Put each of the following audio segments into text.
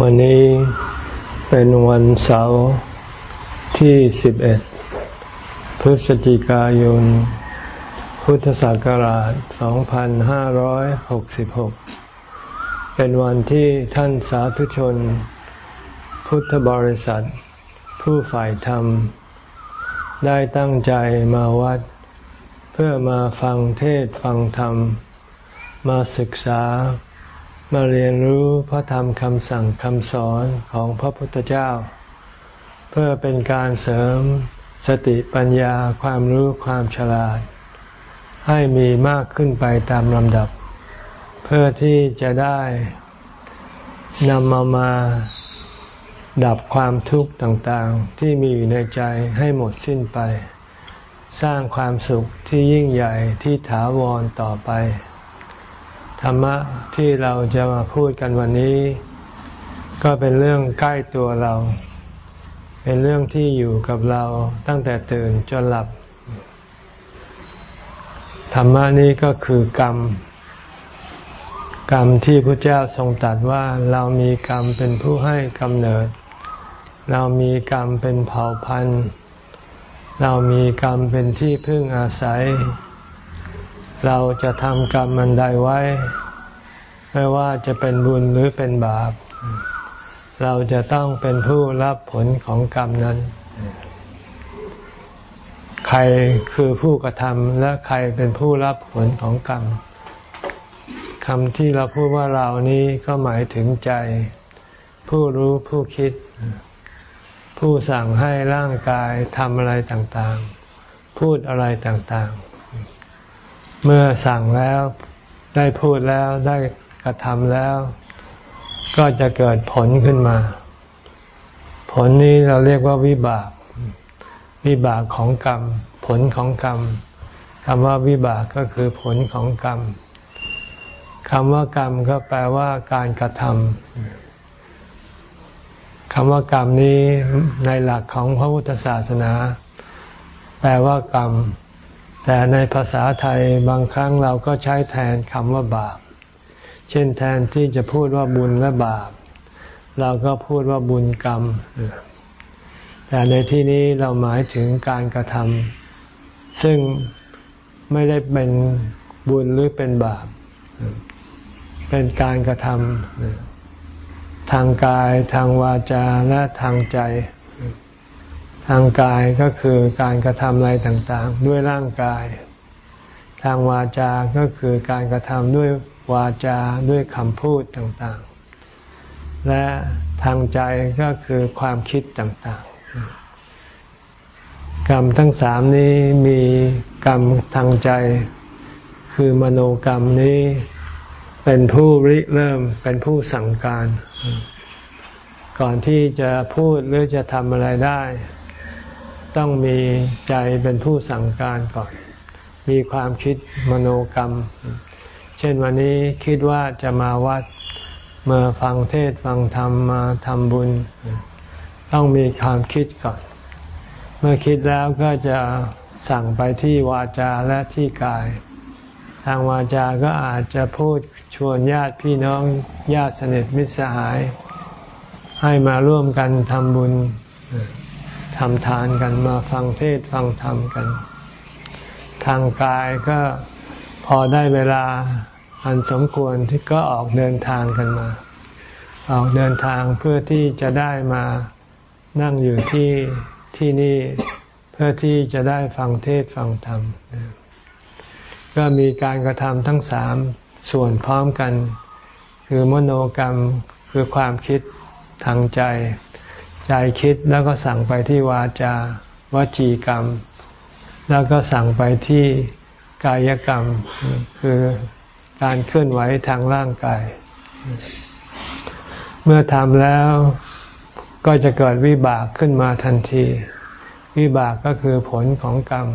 วันนี้เป็นวันเสาร์ที่ 11 พฤศจิกายน พุทธศักราช 2566 เป็นวันที่ท่านสาธุชน พุทธบริษัท ผู้ฝ่ายธรรม ได้ตั้งใจมาวัด เพื่อมาฟังเทศฟังธรรม มาศึกษา มาเรียนรู้พระธรรมคำสั่งคำสอนของพระพุทธเจ้า เพื่อเป็นการเสริมสติปัญญาความรู้ความฉลาด ให้มีมากขึ้นไปตามลำดับ เพื่อที่จะได้นำมามาดับความทุกข์ต่างๆ ที่มีอยู่ในใจให้หมดสิ้นไป สร้างความสุขที่ยิ่งใหญ่ที่ถาวรต่อไป ธรรมะที่เราจะมาพูดกันวันนี้ ก็เป็นเรื่องใกล้ตัวเรา เป็นเรื่องที่อยู่กับเราตั้งแต่ตื่นจนหลับ ธรรมะนี้ก็คือกรรม กรรมที่พระเจ้าทรงตรัสว่าเรามีกรรมเป็นผู้ให้กำเนิด เรามีกรรมเป็นเผ่าพันธุ์ เรามีกรรมเป็นที่พึ่งอาศัย เราจะทำกรรมมันใดไว้ ไม่ว่าจะเป็นบุญหรือเป็นบาป เราจะต้องเป็นผู้รับผลของกรรมนั้น ใครคือผู้กระทำและใครเป็นผู้รับผลของกรรมคำที่เราพูดว่าเรานี้ก็หมายถึงใจ ผู้รู้ผู้คิด ผู้สั่งให้ร่างกายทำอะไรต่างๆ พูดอะไรต่างๆ เมื่อสั่งแล้วได้พูดแล้วได้กระทำแล้ว ก็จะเกิดผลขึ้นมา ผลนี้เราเรียกว่าวิบาก วิบากของกรรม ผลของกรรมคำว่าวิบากก็คือผลของกรรมคำว่ากรรมก็แปลว่าการกระทำคำว่ากรรมนี้ในหลักของพระพุทธศาสนา แปลว่ากรรม แต่ในภาษาไทยบางครั้งเราก็ใช้แทนคำว่าบาป เช่นแทนที่จะพูดว่าบุญและบาป เราก็พูดว่าบุญกรรม แต่ในที่นี้เราหมายถึงการกระทำซึ่งไม่ได้เป็นบุญหรือเป็นบาป เป็นการกระทำทางกายทางวาจาและทางใจ ทางกายก็คือการกระทำอะไรต่างๆ ด้วยร่างกาย ทางวาจาก็คือการกระทำด้วยวาจาด้วยคำพูดต่างๆ และทางใจก็คือความคิดต่างๆ กรรมทั้งสามนี้มีกรรมทางใจ คือมโนกรรมนี้เป็นผู้ริเริ่มเป็นผู้สั่งการ ก่อนที่จะพูดหรือจะทำอะไรได้ ต้องมีใจเป็นผู้สั่งการก่อน มีความคิดมโนกรรม เช่นวันนี้คิดว่าจะมาวัดมาฟังเทศฟังธรรมมาทำบุญ ต้องมีความคิดก่อน เมื่อคิดแล้วก็จะสั่งไปที่วาจาและที่กาย ทางวาจาก็อาจจะพูดชวนญาติพี่น้องญาติสนิทมิตรสหาย ให้มาร่วมกันทำบุญ ทำทานกันมาฟังเทศฟังธรรมกัน ทางกายก็พอได้เวลาอันสมควรที่ก็ออกเดินทางกันมา ออกเดินทางเพื่อที่จะได้มานั่งอยู่ที่ที่นี่เพื่อที่จะได้ฟังเทศฟังธรรม ก็มีการกระทำทั้งสามส่วนพร้อมกัน คือมโนกรรมคือความคิดทางใจ ใจคิดแล้วก็สั่งไปที่วาจาวจีกรรม แล้วก็สั่งไปที่กายกรรม คือการเคลื่อนไหวทางร่างกาย เมื่อทำแล้วก็จะเกิดวิบากขึ้นมาทันที วิบากก็คือผลของกรรม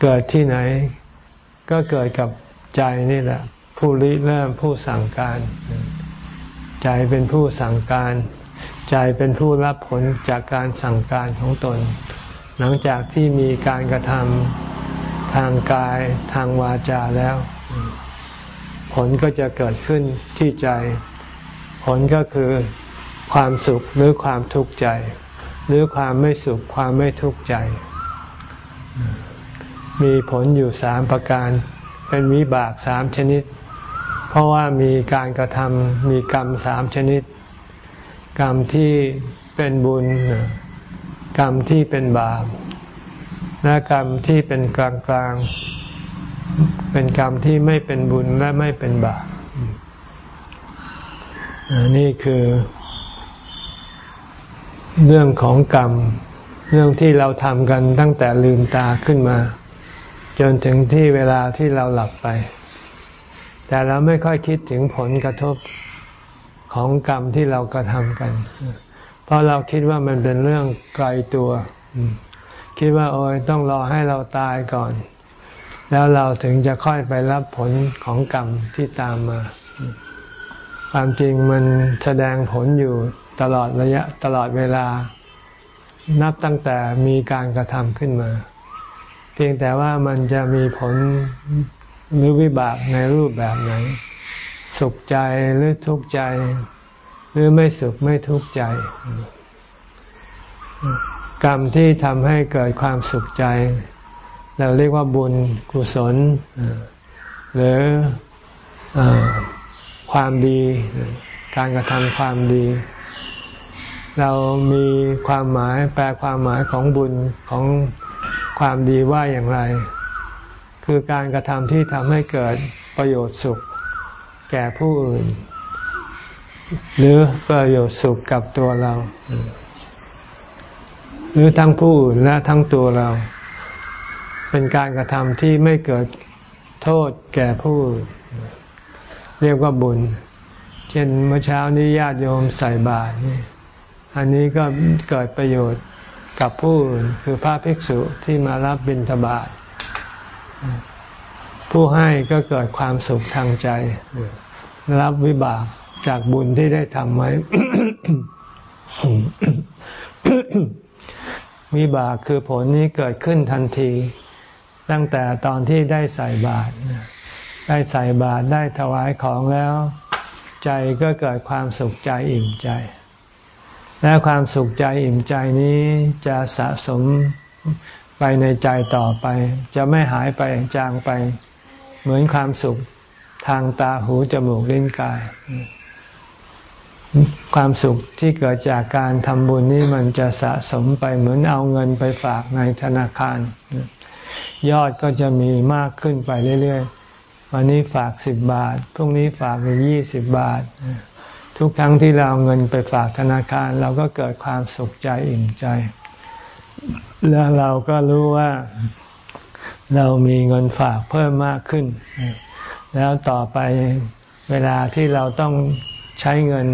เกิดที่ไหน ก็เกิดกับใจนี่แหละ ผู้ริเริ่มผู้สั่งการ ใจเป็นผู้สั่งการ ใจเป็นผู้รับผลจากการสั่งการของตน หลังจากที่มีการกระทำทางกายทางวาจาแล้ว ผลก็จะเกิดขึ้นที่ใจ ผลก็คือความสุขหรือความทุกข์ใจ หรือความไม่สุขความไม่ทุกข์ใจ มีผลอยู่สามประการ เป็นวิบากสามชนิด เพราะว่ามีการกระทำมีกรรมสามชนิด กรรมที่เป็นบุญ กรรมที่เป็นบาปและกรรมที่เป็นกลางกลางเป็นกรรมที่ไม่เป็นบุญและไม่เป็นบาปนี่คือ เรื่องของกรรม เรื่องที่เราทำกันตั้งแต่ลืมตาขึ้นมา จนถึงที่เวลาที่เราหลับไป แต่เราไม่ค่อยคิดถึงผลกระทบ ของกรรมที่เรากระทำกัน เพราะเราคิดว่ามันเป็นเรื่องไกลตัว คิดว่าโอ้ยต้องรอให้เราตายก่อน แล้วเราถึงจะค่อยไปรับผลของกรรมที่ตามมา ความจริงมันแสดงผลอยู่ตลอดระยะตลอดเวลา นับตั้งแต่มีการกระทำขึ้นมา เพียงแต่ว่ามันจะมีผลหรือวิบากในรูปแบบไหน สุขใจหรือทุกข์ใจ หรือไม่สุขไม่ทุกข์ใจ กรรมที่ทำให้เกิดความสุขใจ เราเรียกว่าบุญกุศล หรืออความดี การกระทำความดี เรามีความหมายแปลความหมายของบุญของความดีว่าอย่างไร คือการกระทำที่ทำให้เกิดประโยชน์สุข แก่ผู้อื่น หรือประโยชน์สุขกับตัวเรา หรือทั้งผู้อื่นและทั้งตัวเรา เป็นการกระทำที่ไม่เกิดโทษแก่ผู้ เรียกว่าบุญ เช่นเมื่อเช้านี้ญาติโยมใส่บาตรนี่อันนี้ก็เกิดประโยชน์กับผู้คือพระภิกษุที่มารับบิณฑบาต ผู้ให้ก็เกิดความสุขทางใจ รับวิบากจากบุญที่ได้ทำไว้ วิบากคือผลนี้เกิดขึ้นทันที ตั้งแต่ตอนที่ได้ใส่บาตรได้ใส่บาตรได้ถวายของแล้ว ใจก็เกิดความสุขใจอิ่มใจ และความสุขใจอิ่มใจนี้จะสะสมไปในใจต่อไป จะไม่หายไปจางไป เหมือนความสุขทางตาหูจมูกลิ้นกาย ความสุขที่เกิดจากการทำบุญนี้มันจะสะสมไปเหมือนเอาเงินไปฝากในธนาคาร ยอดก็จะมีมากขึ้นไปเรื่อยๆ วันนี้ฝากสิบบาท พรุ่งนี้ฝากเป็นยี่สิบบาท ทุกครั้งที่เราเอาเงินไปฝากธนาคาร เราก็เกิดความสุขใจอิ่มใจ แล้วเราก็รู้ว่า เรามีเงินฝากเพิ่มมากขึ้น แล้วต่อไปเวลาที่เราต้องใช้เงิน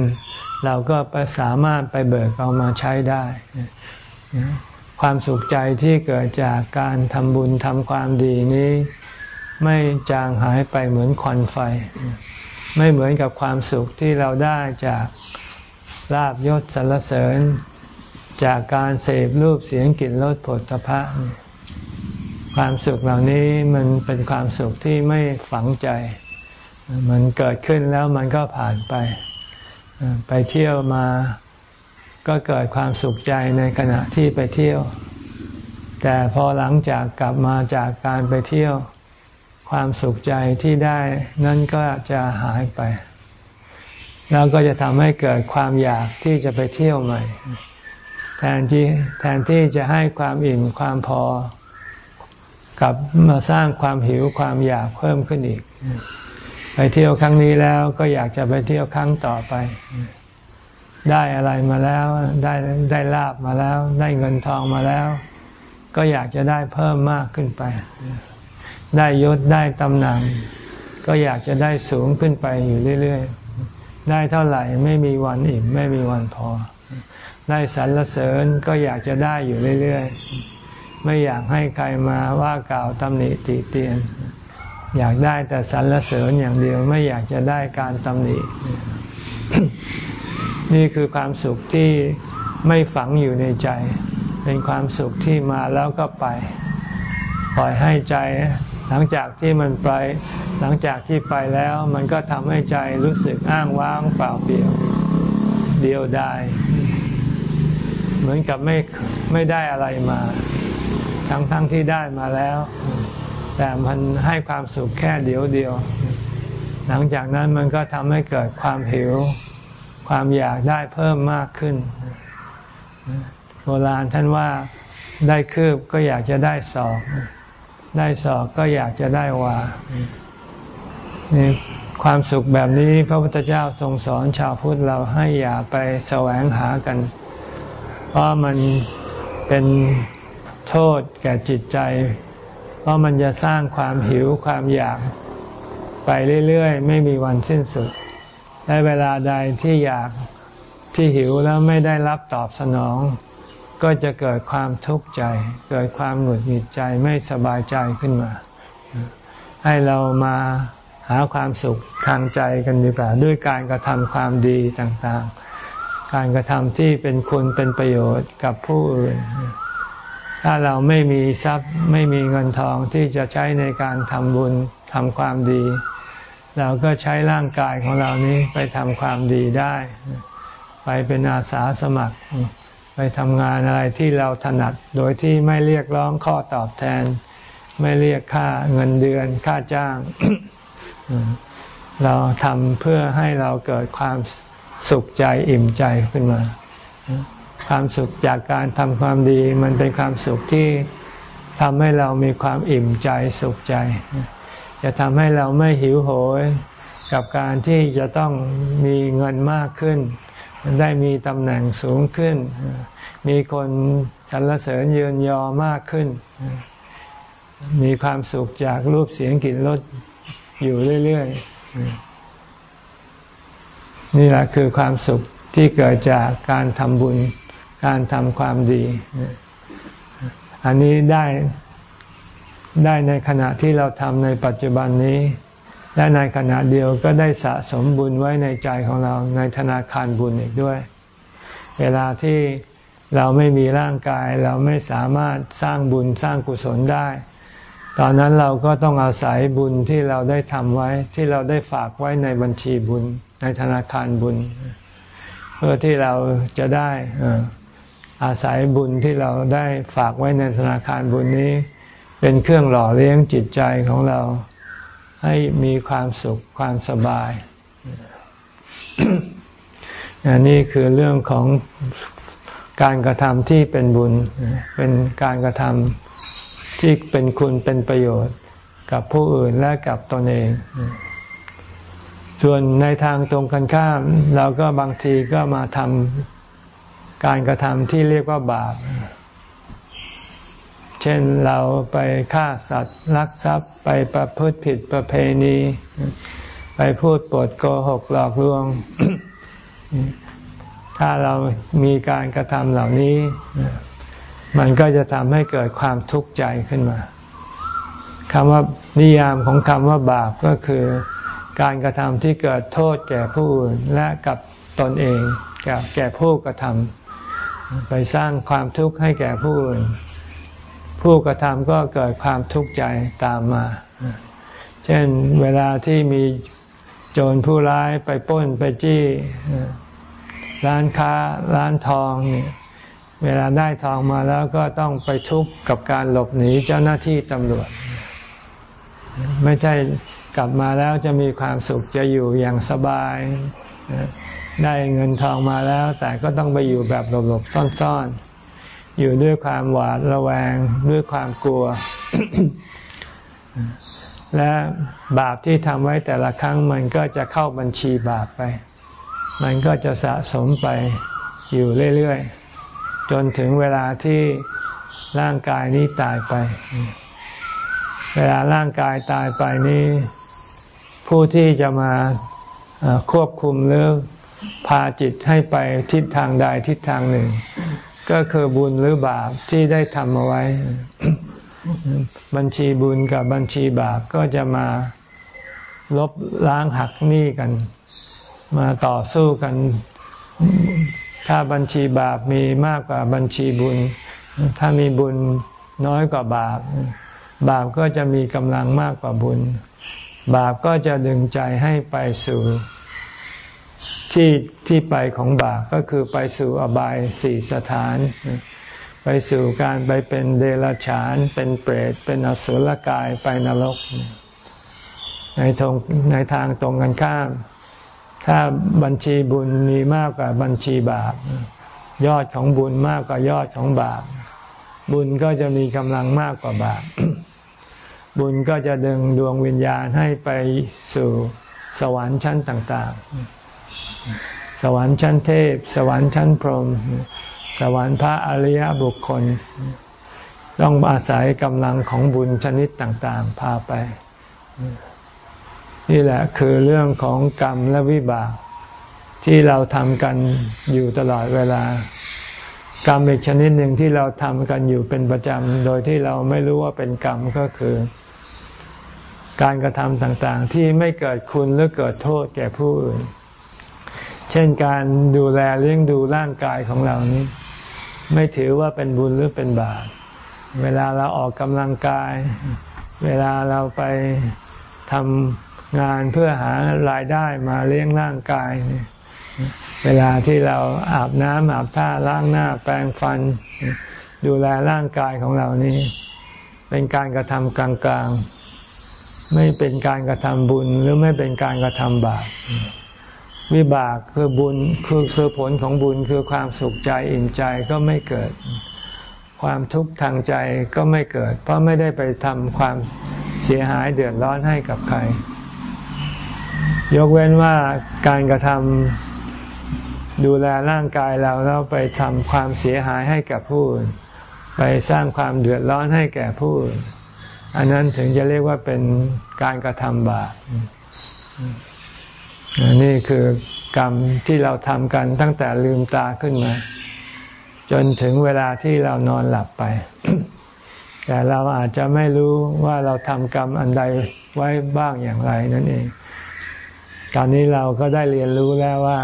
เราก็ไปสามารถไปเบิกเอามาใช้ได้ ความสุขใจที่เกิดจากการทำบุญทำความดีนี้ ไม่จางหายไปเหมือนควันไฟ ไม่เหมือนกับความสุขที่เราได้จากลาบยศสรรเสริญ จากการเสพรูปเสียงกลิ่นรสผลตภะ ความสุขเหล่านี้มันเป็นความสุขที่ไม่ฝังใจ มันเกิดขึ้นแล้วมันก็ผ่านไป ไปเที่ยวมาก็เกิดความสุขใจในขณะที่ไปเที่ยว แต่พอหลังจากกลับมาจากการไปเที่ยว ความสุขใจที่ได้นั่นก็จะหายไป แล้วก็จะทำให้เกิดความอยากที่จะไปเที่ยวใหม่ แทนที่แทนที่จะให้ความอิ่มความพอ กับมาสร้างความหิวความอยากเพิ่มขึ้นอีก ไปเที่ยวครั้งนี้แล้วก็อยากจะไปเที่ยวครั้งต่อไป ได้อะไรมาแล้วได้ได้ลาบมาแล้ว ได้เงินทองมาแล้ว ก็อยากจะได้เพิ่มมากขึ้นไป ได้ยศได้ตำแหน่งก็อยากจะได้สูงขึ้นไปอยู่เรื่อยๆ ได้เท่าไหร่ไม่มีวันอิ่มไม่มีวันพอ ได้สรรเสริญก็อยากจะได้อยู่เรื่อยๆ ไม่อยากให้ใครมาว่ากล่าวตำหนิติเตียน อยากได้แต่สรรเสริญอย่างเดียวไม่อยากจะได้การตำหนิ นี่คือความสุขที่ไม่ฝังอยู่ในใจ เป็นความสุขที่มาแล้วก็ไป ปล่อยให้ใจ หลังจากที่มันไป หลังจากที่ไปแล้วมันก็ทำให้ใจรู้สึกอ้างว้างเปล่าเปลี่ยว เดียวดายเหมือนกับไม่ไม่ได้อะไรมา ทั้งทั้งที่ได้มาแล้ว แต่มันให้ความสุขแค่เดียวเดียว หลังจากนั้นมันก็ทำให้เกิดความหิว ความอยากได้เพิ่มมากขึ้น โบราณท่านว่าได้คืบก็อยากจะได้ศอกได้ศอกก็อยากจะได้วานี่ความสุขแบบนี้พระพุทธเจ้าทรงสอนชาวพุทธเราให้อย่าไปแสวงหากัน เพราะมันเป็น โทษแก่จิตใจ เพราะมันจะสร้างความหิวความอยาก ไปเรื่อยๆ ไม่มีวันสิ้นสุด และเวลาใดที่อยากที่หิวแล้วไม่ได้รับตอบสนอง ก็จะเกิดความทุกข์ใจ เกิดความหงุดหงิดใจไม่สบายใจขึ้นมา ให้เรามาหาความสุขทางใจกันดีกว่าด้วยการกระทำความดีต่างๆ การกระทำที่เป็นคุณเป็นประโยชน์กับผู้อื่น ถ้าเราไม่มีทรัพย์ไม่มีเงินทองที่จะใช้ในการทำบุญทำความดี เราก็ใช้ร่างกายของเรานี้ไปทำความดีได้ ไปเป็นอาสาสมัคร ไปทำงานอะไรที่เราถนัด โดยที่ไม่เรียกร้องข้อตอบแทน ไม่เรียกค่าเงินเดือนค่าจ้าง เราทำเพื่อให้เราเกิดความสุขใจอิ่มใจขึ้นมา ความสุขจากการทำความดี มันเป็นความสุขที่ทำให้เรามีความอิ่มใจสุขใจ จะทำให้เราไม่หิวโหย กับการที่จะต้องมีเงินมากขึ้น ได้มีตำแหน่งสูงขึ้น มีคนสรรเสริญเยืนยอมากขึ้น มีความสุขจากรูปเสียงกลิ่นรสอยู่เรื่อยๆ นี่แหละคือความสุขที่เกิดจากการทำบุญ การทำความดี อันนี้ได้ได้ในขณะที่เราทำในปัจจุบันนี้ และในขณะเดียวก็ได้สะสมบุญไว้ในใจของเราในธนาคารบุญอีกด้วย เวลาที่เราไม่มีร่างกายเราไม่สามารถสร้างบุญสร้างกุศลได้ ตอนนั้นเราก็ต้องอาศัยบุญที่เราได้ทำไว้ที่เราได้ฝากไว้ในบัญชีบุญ ในธนาคารบุญ เพื่อที่เราจะได้ อาศัยบุญที่เราได้ฝากไว้ในธนาคารบุญนี้ เป็นเครื่องหล่อเลี้ยงจิตใจของเราให้มีความสุขความสบายอันนี้คือเรื่องของการกระทำที่เป็นบุญ เป็นการกระทำที่เป็นคุณเป็นประโยชน์กับผู้อื่นและกับตนเอง ส่วนในทางตรงกันข้าม เราก็บางทีก็มาทำ การกระทำที่เรียกว่าบาป เช่นเราไปฆ่าสัตว์ลักทรัพย์ไปประพฤติผิดประเพณี ไปพูดปดโกหกหลอกลวง ถ้าเรามีการกระทำเหล่านี้ มันก็จะทำให้เกิดความทุกข์ใจขึ้นมาคำว่านิยามของคำว่าบาปก็คือ การกระทำที่เกิดโทษแก่ผู้อื่นและกับตนเองแก่แก่ผู้กระทำ ไปสร้างความทุกข์ให้แก่ผู้อื่น ผู้กระทำก็เกิดความทุกข์ใจตามมา เช่นเวลาที่มีโจรผู้ร้ายไปป้นไปจี้ร้านค้าร้านทองเนี่ยเวลาได้ทองมาแล้วก็ต้องไปทุกข์กับการหลบหนีเจ้าหน้าที่ตำรวจ ไม่ใช่กลับมาแล้วจะมีความสุขจะอยู่อย่างสบาย ได้เงินทองมาแล้ว แต่ก็ต้องไปอยู่แบบหลบๆซ่อนๆ อยู่ด้วยความหวาดระแวงด้วยความกลัว และบาปที่ทำไว้แต่ละครั้งมันก็จะเข้าบัญชีบาปไป มันก็จะสะสมไปอยู่เรื่อยๆ จนถึงเวลาที่ร่างกายนี้ตายไป เวลาร่างกายตายไปนี้ ผู้ที่จะมาควบคุมหรือ พาจิตให้ไปทิศทางใดทิศทางหนึ่ง ก็คือบุญหรือบาปที่ได้ทำเอาไว้ บัญชีบุญกับบัญชีบาปก็จะมาลบล้างหักหนี้กัน มาต่อสู้กัน ถ้าบัญชีบาปมีมากกว่าบัญชีบุญ ถ้ามีบุญน้อยกว่าบาป บาปก็จะมีกำลังมากกว่าบุญ บาปก็จะดึงใจให้ไปสู่ ที่ที่ไปของบาปก็คือไปสู่อบายสี่สถาน ไปสู่การไปเป็นเดรัจฉาน เป็นเปรต เป็นอสุรกายไปนรก ในทางในทางตรงกันข้าม ถ้าบัญชีบุญมีมากกว่าบัญชีบาป ยอดของบุญมากกว่ายอดของบาป บุญก็จะมีกำลังมากกว่าบาป บุญก็จะดึงดวงวิญญาณให้ไปสู่สวรรค์ชั้นต่าง ๆ สวรรค์ชั้นเทพ สวรรค์ชั้นพรหมสวรรค์พระอริยบุคคล ต้องอาศัยกำลังของบุญชนิดต่างๆ พาไป นี่แหละคือเรื่องของกรรมและวิบาก ที่เราทำกันอยู่ตลอดเวลากรรมอีกชนิดหนึ่งที่เราทำกันอยู่เป็นประจำ โดยที่เราไม่รู้ว่าเป็นกรรมก็คือ การกระทำต่างๆ ที่ไม่เกิดคุณหรือเกิดโทษแก่ผู้อื่น เช่นการดูแลเลี้ยงดูร่างกายของเรานี้ ไม่ถือว่าเป็นบุญหรือเป็นบาปเวลาเราออกกำลังกาย เวลาเราไปทำงานเพื่อหารายได้มาเลี้ยงร่างกาย เวลาที่เราอาบน้ำอาบท่าล้างหน้าแปรงฟัน ดูแลร่างกายของเรานี้ เป็นการกระทำกลางๆ ไม่เป็นการกระทำบุญหรือไม่เป็นการกระทำบาป วิบากคือบุญคือคือผลของบุญคือความสุขใจอิ่มใจก็ไม่เกิด ความทุกข์ทางใจก็ไม่เกิด เพราะไม่ได้ไปทำความเสียหายเดือดร้อนให้กับใคร ยกเว้นว่าการกระทำดูแลร่างกายเราแล้วไปทำความเสียหายให้กับผู้อื่นไปสร้างความเดือดร้อนให้แก่ผู้อื่นอันนั้นถึงจะเรียกว่าเป็นการกระทำบาป นี่คือกรรมที่เราทำกันตั้งแต่ลืมตาขึ้นมา จนถึงเวลาที่เรานอนหลับไป แต่เราอาจจะไม่รู้ว่าเราทำกรรมอันใดไว้บ้างอย่างไรนั่นเอง ตอนนี้เราก็ได้เรียนรู้แล้วว่า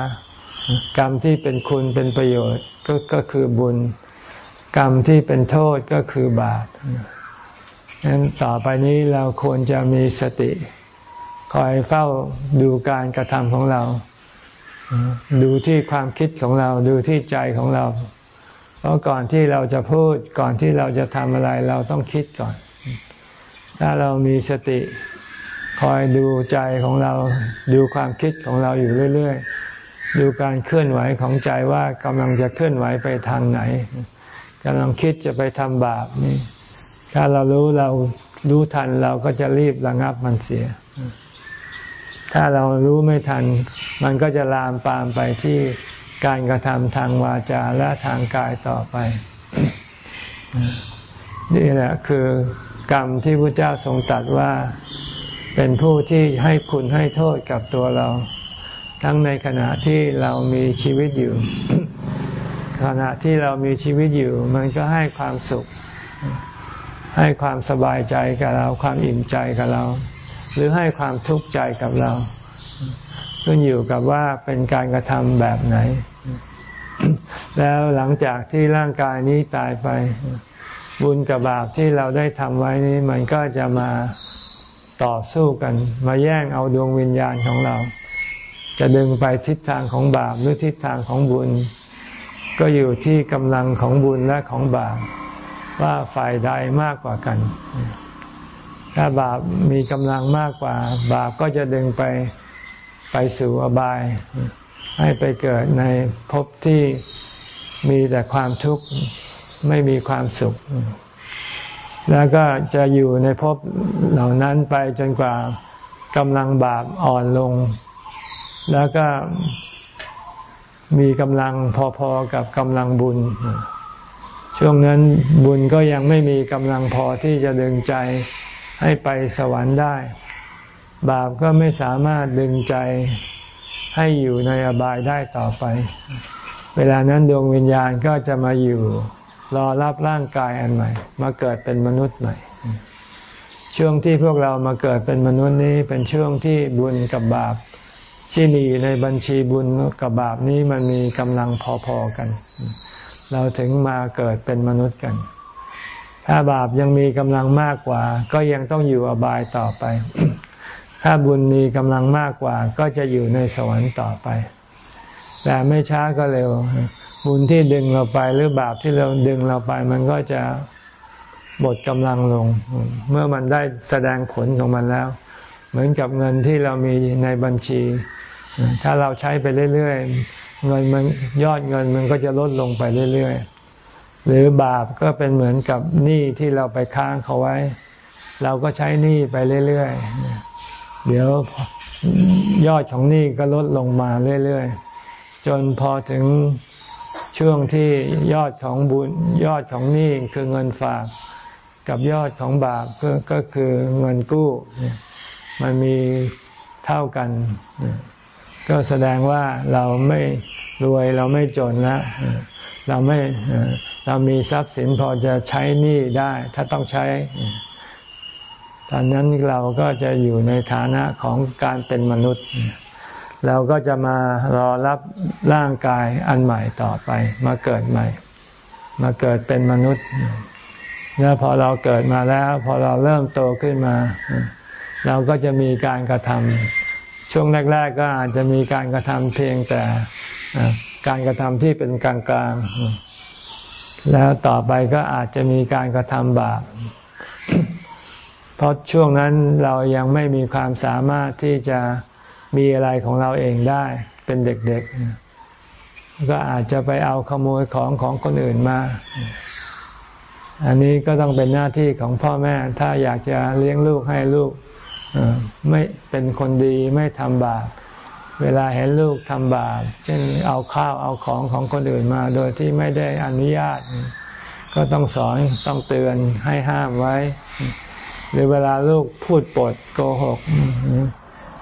กรรมที่เป็นคุณเป็นประโยชน์ก็ก็คือบุญ กรรมที่เป็นโทษก็คือบาปนั้นต่อไปนี้เราควรจะมีสติ คอยเฝ้าดูการกระทำของเรา ดูที่ความคิดของเราดูที่ใจของเรา เพราะก่อนที่เราจะพูดก่อนที่เราจะทำอะไรเราต้องคิดก่อน ถ้าเรามีสติ คอยดูใจของเรา ดูความคิดของเราอยู่เรื่อย ๆ ดูการเคลื่อนไหวของใจว่ากำลังจะเคลื่อนไหวไปทางไหนกำลังคิดจะไปทำบาปนี่ ถ้าเรารู้เรารู้ทันเราก็จะรีบระงับมันเสีย ถ้าเรารู้ไม่ทัน มันก็จะลามปามไปที่การกระทำทางวาจาและทางกายต่อไป นี่แหละคือกรรมที่พระเจ้าทรงตัดว่าเป็นผู้ที่ให้คุณให้โทษกับตัวเรา ทั้งในขณะที่เรามีชีวิตอยู่ ขณะที่เรามีชีวิตอยู่ มันก็ให้ความสุข ให้ความสบายใจกับเรา ความอิ่มใจกับเรา หรือให้ความทุกข์ใจกับเราขึ้นอยู่กับว่าเป็นการกระทำแบบไหน แล้วหลังจากที่ร่างกายนี้ตายไป บุญกับบาปที่เราได้ทำไว้นี้มันก็จะมาต่อสู้กัน มาแย่งเอาดวงวิญญาณของเรา จะดึงไปทิศทางของบาปหรือทิศทางของบุญ ก็อยู่ที่กำลังของบุญและของบาปว่าฝ่ายใดมากกว่ากัน ถ้าบาปมีกำลังมากกว่า บาปก็จะดึงไปไปสู่อบาย ให้ไปเกิดในภพที่มีแต่ความทุกข์ไม่มีความสุข แล้วก็จะอยู่ในภพเหล่านั้นไปจนกว่ากำลังบาปอ่อนลง แล้วก็มีกำลังพอๆกับกำลังบุญ ช่วงนั้นบุญก็ยังไม่มีกำลังพอที่จะดึงใจ ให้ไปสวรรค์ได้ บาปก็ไม่สามารถดึงใจให้อยู่ในอบายได้ต่อไป เวลานั้นดวงวิญญาณก็จะมาอยู่รอรับร่างกายอันใหม่ มาเกิดเป็นมนุษย์ใหม่ ช่วงที่พวกเรามาเกิดเป็นมนุษย์นี้เป็นช่วงที่บุญกับบาป ที่มีในบัญชีบุญกับบาปนี้มันมีกำลังพอๆกัน เราถึงมาเกิดเป็นมนุษย์กัน ถ้าบาปยังมีกำลังมากกว่า ก็ยังต้องอยู่อบายต่อไป ถ้าบุญมีกำลังมากกว่า ก็จะอยู่ในสวรรค์ต่อไป แต่ไม่ช้าก็เร็ว บุญที่ดึงเราไปหรือบาปที่เราดึงเราไป มันก็จะหมดกำลังลง เมื่อมันได้แสดงผลของมันแล้ว เหมือนกับเงินที่เรามีในบัญชี ถ้าเราใช้ไปเรื่อยๆเงินมันยอดเงินมันก็จะลดลงไปเรื่อยๆ หรือบาปก็เป็นเหมือนกับหนี้ที่เราไปค้างเขาไว้ เราก็ใช้หนี้ไปเรื่อยๆ เดี๋ยวยอดของหนี้ก็ลดลงมาเรื่อยๆ จนพอถึงช่วงที่ยอดของบุญยอดของหนี้คือเงินฝาก กับยอดของบาปก็ก็คือเงินกู้ มันมีเท่ากัน ก็แสดงว่าเราไม่รวยเราไม่จนแล้วเราไม่ เรามีทรัพย์สินพอจะใช้หนี้ได้ ถ้าต้องใช้ตอนนั้นเราก็จะอยู่ในฐานะของการเป็นมนุษย์ เราก็จะมารอรับร่างกายอันใหม่ต่อไป มาเกิดใหม่ มาเกิดเป็นมนุษย์ แล้วพอเราเกิดมาแล้ว พอเราเริ่มโตขึ้นมา เราก็จะมีการกระทำช่วงแรก ๆ ก็อาจจะมีการกระทำเพียงแต่การกระทำที่เป็นกลางๆ แล้วต่อไปก็อาจจะมีการกระทำบาป เพราะช่วงนั้นเรายังไม่มีความสามารถที่จะมีอะไรของเราเองได้เป็นเด็กๆ ก็อาจจะไปเอาขโมยของของคนอื่นมา อันนี้ก็ต้องเป็นหน้าที่ของพ่อแม่ ถ้าอยากจะเลี้ยงลูกให้ลูกไม่เป็นคนดีไม่ทำบาป เวลาเห็นลูกทำบาปเช่นเอาข้าวเอาของของคนอื่นมา โดยที่ไม่ได้อนุญาต ก็ต้องสอนต้องเตือนให้ห้ามไว้ หรือเวลาลูกพูดปดโกหก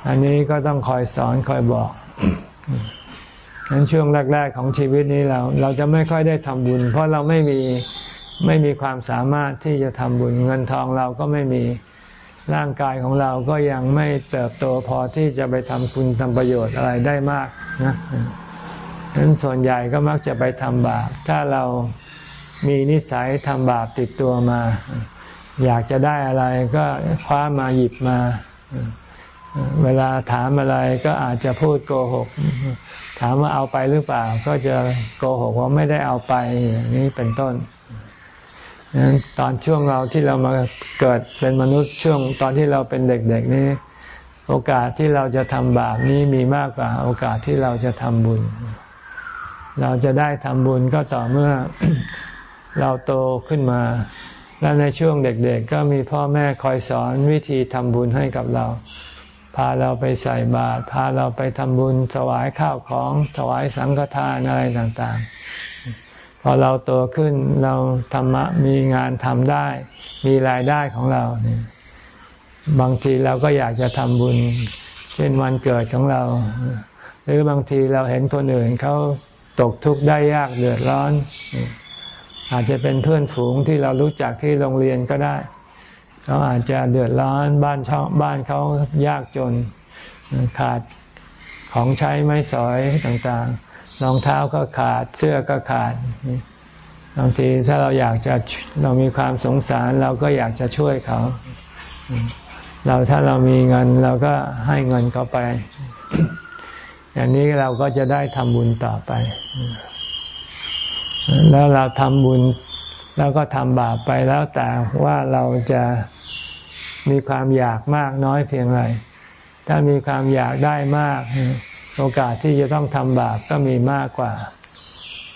อันนี้ก็ต้องคอยสอนคอยบอกฉะนั้นช่วงแรก ๆ ของชีวิตนี้เรา เราจะไม่ค่อยได้ทำบุญ เพราะเราไม่มีไม่มีความสามารถที่จะทำบุญเงินทองเราก็ไม่มี ร่างกายของเราก็ยังไม่เติบโตพอที่จะไปทำคุณทำประโยชน์อะไรได้มากนะฉะนั้นส่วนใหญ่ก็มักจะไปทำบาป ถ้าเรามีนิสัยทำบาปติดตัวมา อยากจะได้อะไรก็คว้ามาหยิบมา เวลาถามอะไรก็อาจจะพูดโกหก ถามว่าเอาไปหรือเปล่า ก็จะโกหกว่าไม่ได้เอาไปอย่างนี้เป็นต้น ตอนช่วงเราที่เรามาเกิดเป็นมนุษย์ช่วงตอนที่เราเป็นเด็กๆนี้โอกาสที่เราจะทำบาปนี้มีมากกว่า โอกาสที่เราจะทำบุญ เราจะได้ทำบุญก็ต่อเมื่อเราโตขึ้นมา และในช่วงเด็กๆ ก็มีพ่อแม่คอยสอนวิธีทำบุญให้กับเรา พาเราไปใส่บาตรพาเราไปทำบุญถวายข้าวของถวายสังฆทานอะไรต่างๆ อเราโตขึ้นเราธรรมะมีงานทำได้ มีรายได้ของเราเนี่ยบางทีเราก็อยากจะทำบุญ เช่นวันเกิดของเรา หรือบางทีเราเห็นคนอื่นเขาตกทุกข์ได้ยากเดือดร้อน อาจจะเป็นเพื่อนฝูงที่เรารู้จักที่โรงเรียนก็ได้เขาอาจจะเดือดร้อนบ้านช่องบ้านเขายากจนขาดของใช้ไม่สอยต่าง รองเท้าก็ขาดเสื้อก็ขาดบางทีถ้าเราอยากจะเรามีความสงสารเราก็อยากจะช่วยเขา เราถ้าเรามีเงินเราก็ให้เงินเขาไป อย่างนี้เราก็จะได้ทำบุญต่อไป แล้วเราทำบุญแล้วก็ทำบาปไปแล้วแต่ว่าเราจะมีความอยากมากน้อยเพียงไรถ้ามีความอยากได้มาก โอกาสที่จะต้องทำบาปก็มีมากกว่า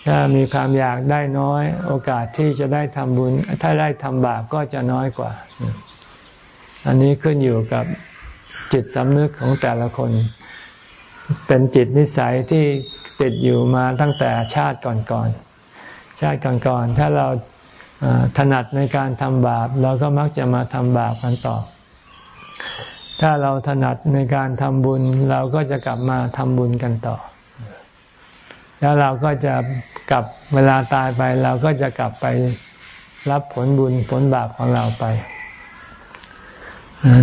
ถ้ามีความอยากได้น้อย โอกาสที่จะได้ทำบุญ ถ้าได้ทำบาปก็จะน้อยกว่า อันนี้ขึ้นอยู่กับจิตสำนึกของแต่ละคน เป็นจิตนิสัยที่ติดอยู่มาตั้งแต่ชาติก่อนๆ ชาติก่อนๆ ถ้าเราถนัดในการทำบาป เราก็มักจะมาทำบาปกันต่อ ถ้าเราถนัดในการทำบุญ เราก็จะกลับมาทำบุญกันต่อ แล้วเราก็จะกลับเวลาตายไป เราก็จะกลับไปรับผลบุญผลบาปของเราไป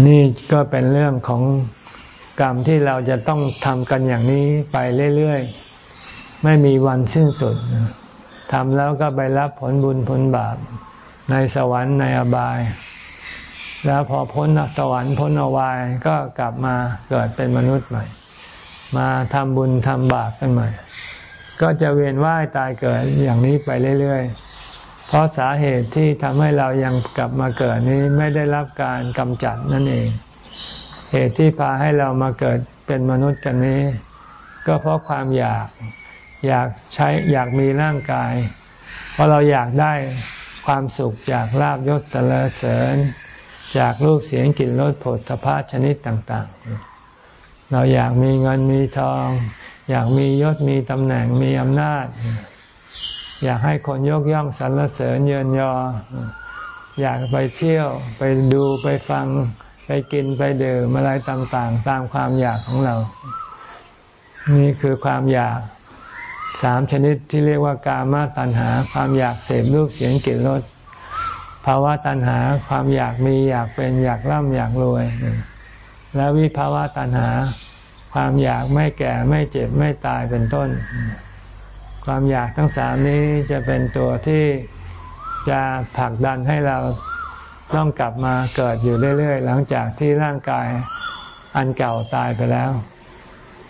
นี่ก็เป็นเรื่องของกรรมที่เราจะต้องทำกันอย่างนี้ไปเรื่อยๆ ไม่มีวันสิ้นสุดทำแล้วก็ไปรับผลบุญผลบาป ในสวรรค์ในอบาย แล้วพอพ้นสวรรค์พ้นอบายก็กลับมาเกิดเป็นมนุษย์ใหม่ มาทำบุญทำบาปกันใหม่ ก็จะเวียนว่ายตายเกิดอย่างนี้ไปเรื่อยๆ เพราะสาเหตุที่ทำให้เรายังกลับมาเกิดนี้ไม่ได้รับการกำจัดนั่นเอง เหตุที่พาให้เรามาเกิดเป็นมนุษย์กันนี้ ก็เพราะความอยากอยากใช้อยากมีร่างกาย เพราะเราอยากได้ความสุขจากลาบยศสรรเสริญ จากรูปเสียงกลิ่นรสผลพาชนิดต่าง ๆ เราอยากมีเงินมีทอง อยากมียศมีตำแหน่งมีอำนาจ อยากให้คนยกย่องสรรเสริญเยินยอ อยากไปเที่ยวไปดูไปฟังไปกินไปดื่มอะไรต่างๆ ตามความอยากของเรา นี่คือความอยากสามชนิดที่เรียกว่ากามาตัณหา ความอยากเสพรูปเสียงกลิ่นรส ภาวะตัณหาความอยากมีอยากเป็นอยากร่ำอยากรวย และวิภาวะตัณหา ความอยากไม่แก่ไม่เจ็บไม่ตายเป็นต้น ความอยากทั้งสามนี้จะเป็นตัวที่จะผลักดันให้เราต้องกลับมาเกิดอยู่เรื่อย ๆ หลังจากที่ร่างกายอันเก่าตายไปแล้ว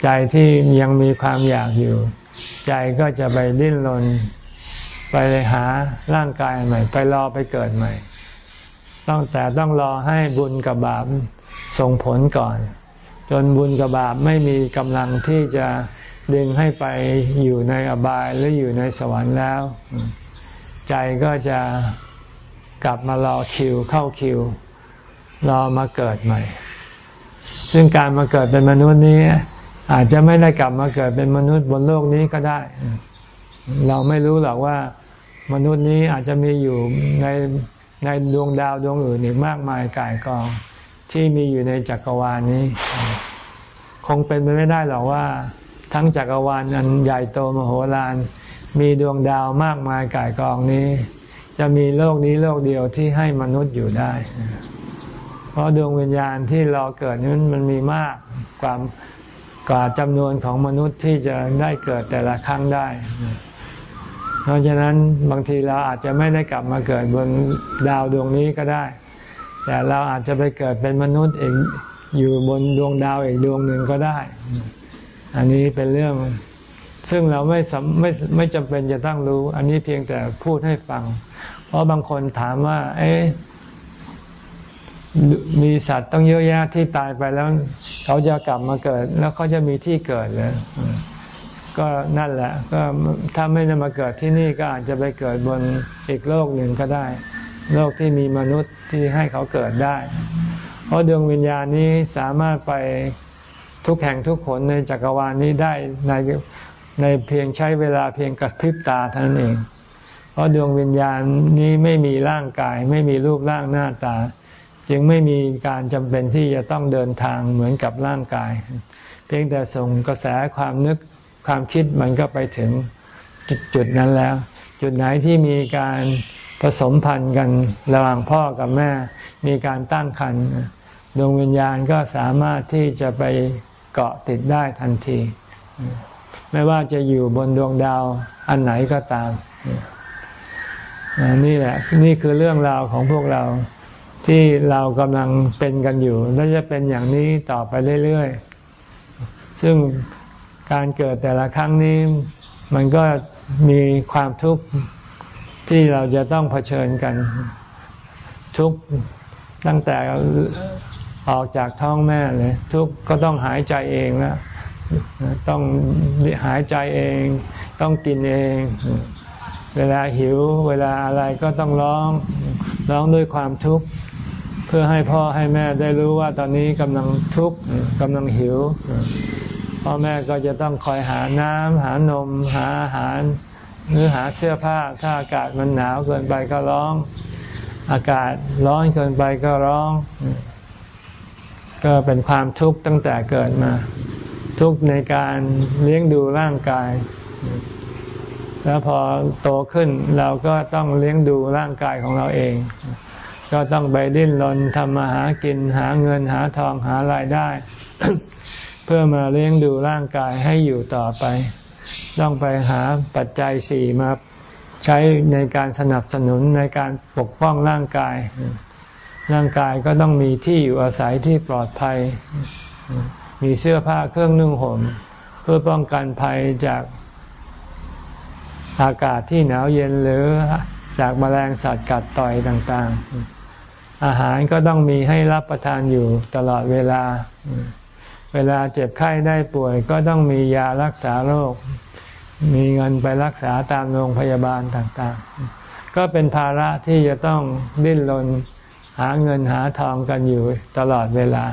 ใจที่ยังมีความอยากอยู่ ใจก็จะไปดิ้นรน ไปหาร่างกายใหม่ ไปรอไปเกิดใหม่ต้องแต่ต้องรอให้บุญกับบาปส่งผลก่อน จนบุญกับบาปไม่มีกำลังที่จะดึงให้ไปอยู่ในอบายหรืออยู่ในสวรรค์แล้ว ใจก็จะกลับมารอคิวเข้าคิว รอมาเกิดใหม่ ซึ่งการมาเกิดเป็นมนุษย์นี้ อาจจะไม่ได้กลับมาเกิดเป็นมนุษย์บนโลกนี้ก็ได้ เราไม่รู้หรอกว่ามนุษย์นี้อาจจะมีอยู่ในในดวงดาวดวงอื่นอีกมากมายกายกองที่มีอยู่ในจักรวาลนี้ คงเป็นไปไม่ได้หรอกว่า ทั้งจักรวาลอันใหญ่โตมโหฬารมีดวงดาวมากมายกายกองนี้ จะมีโลกนี้โลกเดียวที่ให้มนุษย์อยู่ได้ เพราะดวงวิญญาณที่เราเกิดนั้นมันมีมากความกว่าจำนวนของมนุษย์ที่จะได้เกิดแต่ละครั้งได้ เพราะฉะนั้นบางทีเราอาจจะไม่ได้กลับมาเกิดบนดาวดวงนี้ก็ได้ แต่เราอาจจะไปเกิดเป็นมนุษย์เองอยู่บนดวงดาวอีกดวงหนึ่งก็ได้ อันนี้เป็นเรื่องซึ่งเราไม่ไม่ไม่จำเป็นจะต้องรู้ อันนี้เพียงแต่พูดให้ฟัง เพราะบางคนถามว่า เอ๊ะมีสัตว์ต้องเยอะแยะที่ตายไปแล้ว เขาจะกลับมาเกิด แล้วเขาจะมีที่เกิดเลย ก็นั่นแหละ ก็ถ้าไม่ได้มาเกิดที่นี่ก็อาจจะไปเกิดบนอีกโลกหนึ่งก็ได้ โลกที่มีมนุษย์ที่ให้เขาเกิดได้ เพราะดวงวิญญาณนี้สามารถไปทุกแห่งทุกคนในจักรวาลนี้ได้ในในเพียงใช้เวลาเพียงกับพริบตาเท่านั้นเอง เพราะดวงวิญญาณนี้ไม่มีร่างกาย ไม่มีรูปร่างหน้าตา จึงไม่มีการจำเป็นที่จะต้องเดินทางเหมือนกับร่างกาย เพียงแต่ส่งกระแสความนึก ความคิดมันก็ไปถึงจจุดนั้นแล้ว จุดไหนที่มีการผสมพันธุ์กันระหว่างพ่อกับแม่ มีการตั้งครรภ์ดวงวิญญาณก็สามารถที่จะไปเกาะติดได้ทันที ไม่ว่าจะอยู่บนดวงดาวอันไหนก็ตาม นี่แหละ นี่คือเรื่องราวของพวกเราที่เรากำลังเป็นกันอยู่ และจะเป็นอย่างนี้ต่อไปเรื่อยๆ ซึ่ง การเกิดแต่ละครั้งนี้มันก็มีความทุกข์ที่เราจะต้องเผชิญกัน ทุกตั้งแต่ออกจากท้องแม่เลย ทุกก็ต้องหายใจเองแล้วต้องหายใจเอง ต้องกินเอง เวลาหิว เวลาอะไรก็ต้องร้องร้องด้วยความทุกข์เพื่อให้พ่อให้แม่ได้รู้ว่าตอนนี้กำลังทุกข์กำลังหิว พ่อแม่ก็จะต้องคอยหาน้ำหานม หาอาหาร หรือหาเสื้อผ้า ถ้าอากาศมันหนาวเกินไปก็ร้อง อากาศร้อนเกินไปก็ร้อง ก็เป็นความทุกข์ตั้งแต่เกิดมา ทุกข์ในการเลี้ยงดูร่างกาย แล้วพอโตขึ้นเราก็ต้องเลี้ยงดูร่างกายของเราเอง ก็ต้องไปดิ้นรนทำมาหากินหาเงินหาทองหารายได้ เพื่อมาเลี้ยงดูร่างกายให้อยู่ต่อไป ต้องไปหาปัจจัยสี่มาใช้ในการสนับสนุนในการปกป้องร่างกาย ร่างกายก็ต้องมีที่อยู่อาศัยที่ปลอดภัย มีเสื้อผ้าเครื่องนุ่งห่ม เพื่อป้องกันภัยจากอากาศที่หนาวเย็นหรือจากแมลงสัตว์กัดต่อยต่าง ๆ อาหารก็ต้องมีให้รับประทานอยู่ตลอดเวลา เวลาเจ็บไข้ได้ป่วย ก็ต้องมียารักษาโรค มีเงินไปรักษาตามโรงพยาบาลต่างๆ ก็เป็นภาระที่จะต้องดิ้นรนหาเงินหาทองกันอยู่ตลอดเวลา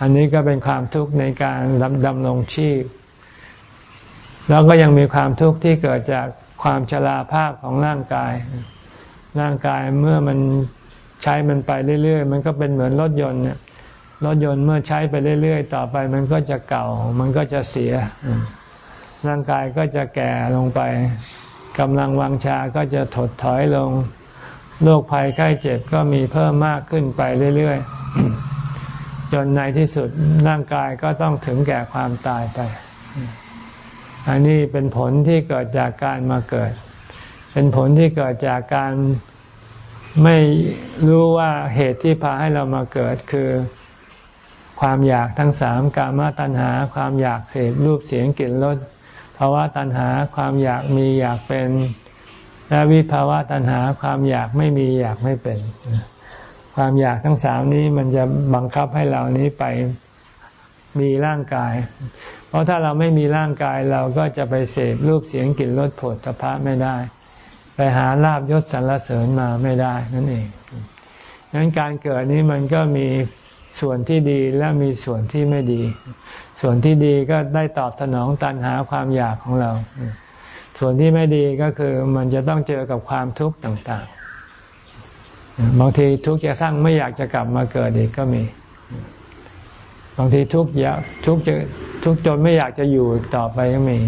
อันนี้ก็เป็นความทุกข์ในการดำดำรงชีพ แล้วก็ยังมีความทุกข์ที่เกิดจากความชราภาพของร่างกาย ร่างกายเมื่อมันใช้มันไปเรื่อยๆ มันก็เป็นเหมือนรถยนต์เนี่ย รถยนต์เมื่อใช้ไปเรื่อยๆ ต่อไป มันก็จะเก่า มันก็จะเสีย ร่างกายก็จะแก่ลงไปกำลังวังชาก็จะถดถอยลงโรคภัยไข้เจ็บก็มีเพิ่มมากขึ้นไปเรื่อยๆ จนในที่สุดร่างกายก็ต้องถึงแก่ความตายไป อันนี้เป็นผลที่เกิดจากการมาเกิด เป็นผลที่เกิดจากการไม่รู้ว่าเหตุที่พาให้เรามาเกิดคือ ความอยากทั้งสามกามตัณหาความอยากเสพรูปเสียงกลิ่นรสภาวะตัณหาความอยากมีอยากเป็นและวิภาวะตัณหาความอยากไม่มีอยากไม่เป็น ความอยากทั้งสามนี้มันจะบังคับให้เรานี้ไปมีร่างกาย เพราะถ้าเราไม่มีร่างกายเราก็จะไปเสพรูปเสียงกลิ่นรสผลตภะไม่ได้ ไปหาลาบยศสรรเสริญมาไม่ได้นั่นเองนั้นการเกิดนี้มันก็มี ส่วนที่ดีและมีส่วนที่ไม่ดี ส่วนที่ดีก็ได้ตอบสนองตันหาความอยากของเรา ส่วนที่ไม่ดีก็คือมันจะต้องเจอกับความทุกข์ต่างๆ บางทีทุกข์จะทั้งไม่อยากจะกลับมาเกิดอีกก็มี บางทีทุกข์อยากทุกข์จะทุกข์จนไม่อยากจะอยู่ต่อไปก็มี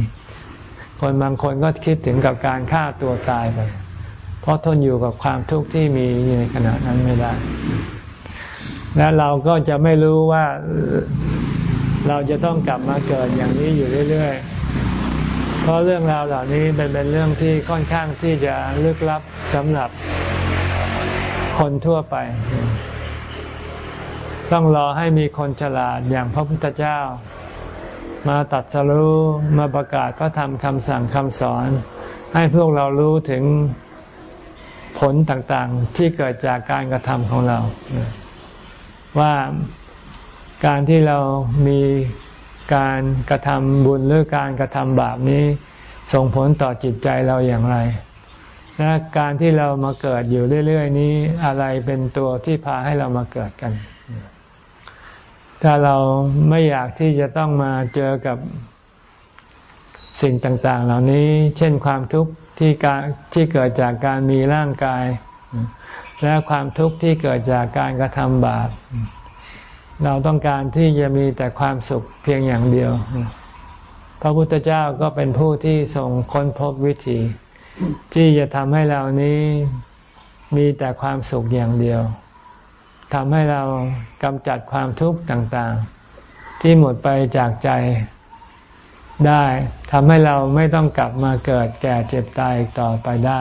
คนบางคนก็คิดถึงกับการฆ่าตัวตายไป เพราะทนอยู่กับความทุกข์ที่มีในขณะนั้นไม่ได้ และเราก็จะไม่รู้ว่าเราจะต้องกลับมาเกิดอย่างนี้อยู่เรื่อยๆ เพราะเรื่องราวเหล่านี้เป็นเป็นเรื่องที่ค่อนข้างที่จะลึกลับสำหรับคนทั่วไป ต้องรอให้มีคนฉลาดอย่างพระพุทธเจ้า มาตัดสรู้มาประกาศพระธรรมคำสั่งคำสอน ให้พวกเรารู้ถึงผลต่างๆ ที่เกิดจากการกระทำของเรา ว่าการที่เรามีการกระทำบุญหรือการกระทำบาปนี้ ส่งผลต่อจิตใจเราอย่างไร และการที่เรามาเกิดอยู่เรื่อย ๆ นี้อะไรเป็นตัวที่พาให้เรามาเกิดกัน ถ้าเราไม่อยากที่จะต้องมาเจอกับสิ่งต่าง ๆ เหล่านี้ เช่นความทุกข์ที่การที่เกิดจากการมีร่างกาย และความทุกข์ที่เกิดจากการกระทำบาป เราต้องการที่จะมีแต่ความสุขเพียงอย่างเดียว พระพุทธเจ้าก็เป็นผู้ที่ทรงค้นพบวิธี ที่จะทำให้เรานี้มีแต่ความสุขอย่างเดียวทำให้เรากำจัดความทุกข์ต่างๆ ที่หมดไปจากใจได้ทำให้เราไม่ต้องกลับมาเกิดแก่เจ็บตายต่อไปได้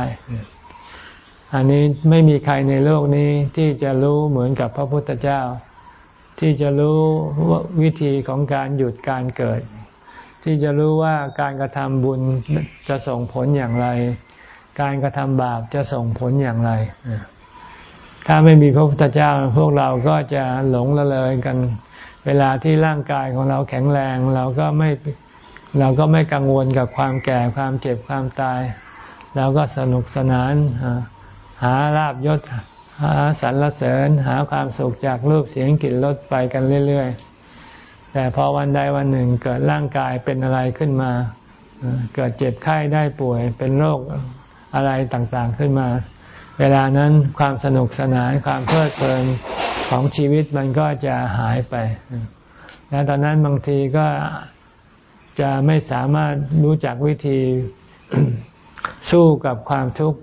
อันนี้ไม่มีใครในโลกนี้ที่จะรู้เหมือนกับพระพุทธเจ้า ที่จะรู้วิธีของการหยุดการเกิด ที่จะรู้ว่าการกระทำบุญจะส่งผลอย่างไร การกระทำบาปจะส่งผลอย่างไร ถ้าไม่มีพระพุทธเจ้าพวกเราก็จะหลงละเลยกัน เวลาที่ร่างกายของเราแข็งแรงเราก็ไม่เราก็ไม่กังวลกับความแก่ความเจ็บความตาย เราก็สนุกสนาน หาลาบยศ หาสรรเสริญ หาความสุขจากรูปเสียงกลิ่นรสไปกันเรื่อยๆ แต่พอวันใดวันหนึ่งเกิดร่างกายเป็นอะไรขึ้นมา เกิดเจ็บไข้ได้ป่วย เป็นโรคอะไรต่างๆขึ้นมา เวลานั้นความสนุกสนานความเพลิดเพลินของชีวิตมันก็จะหายไป และตอนนั้นบางทีก็จะไม่สามารถรู้จักวิธีสู้กับความทุกข์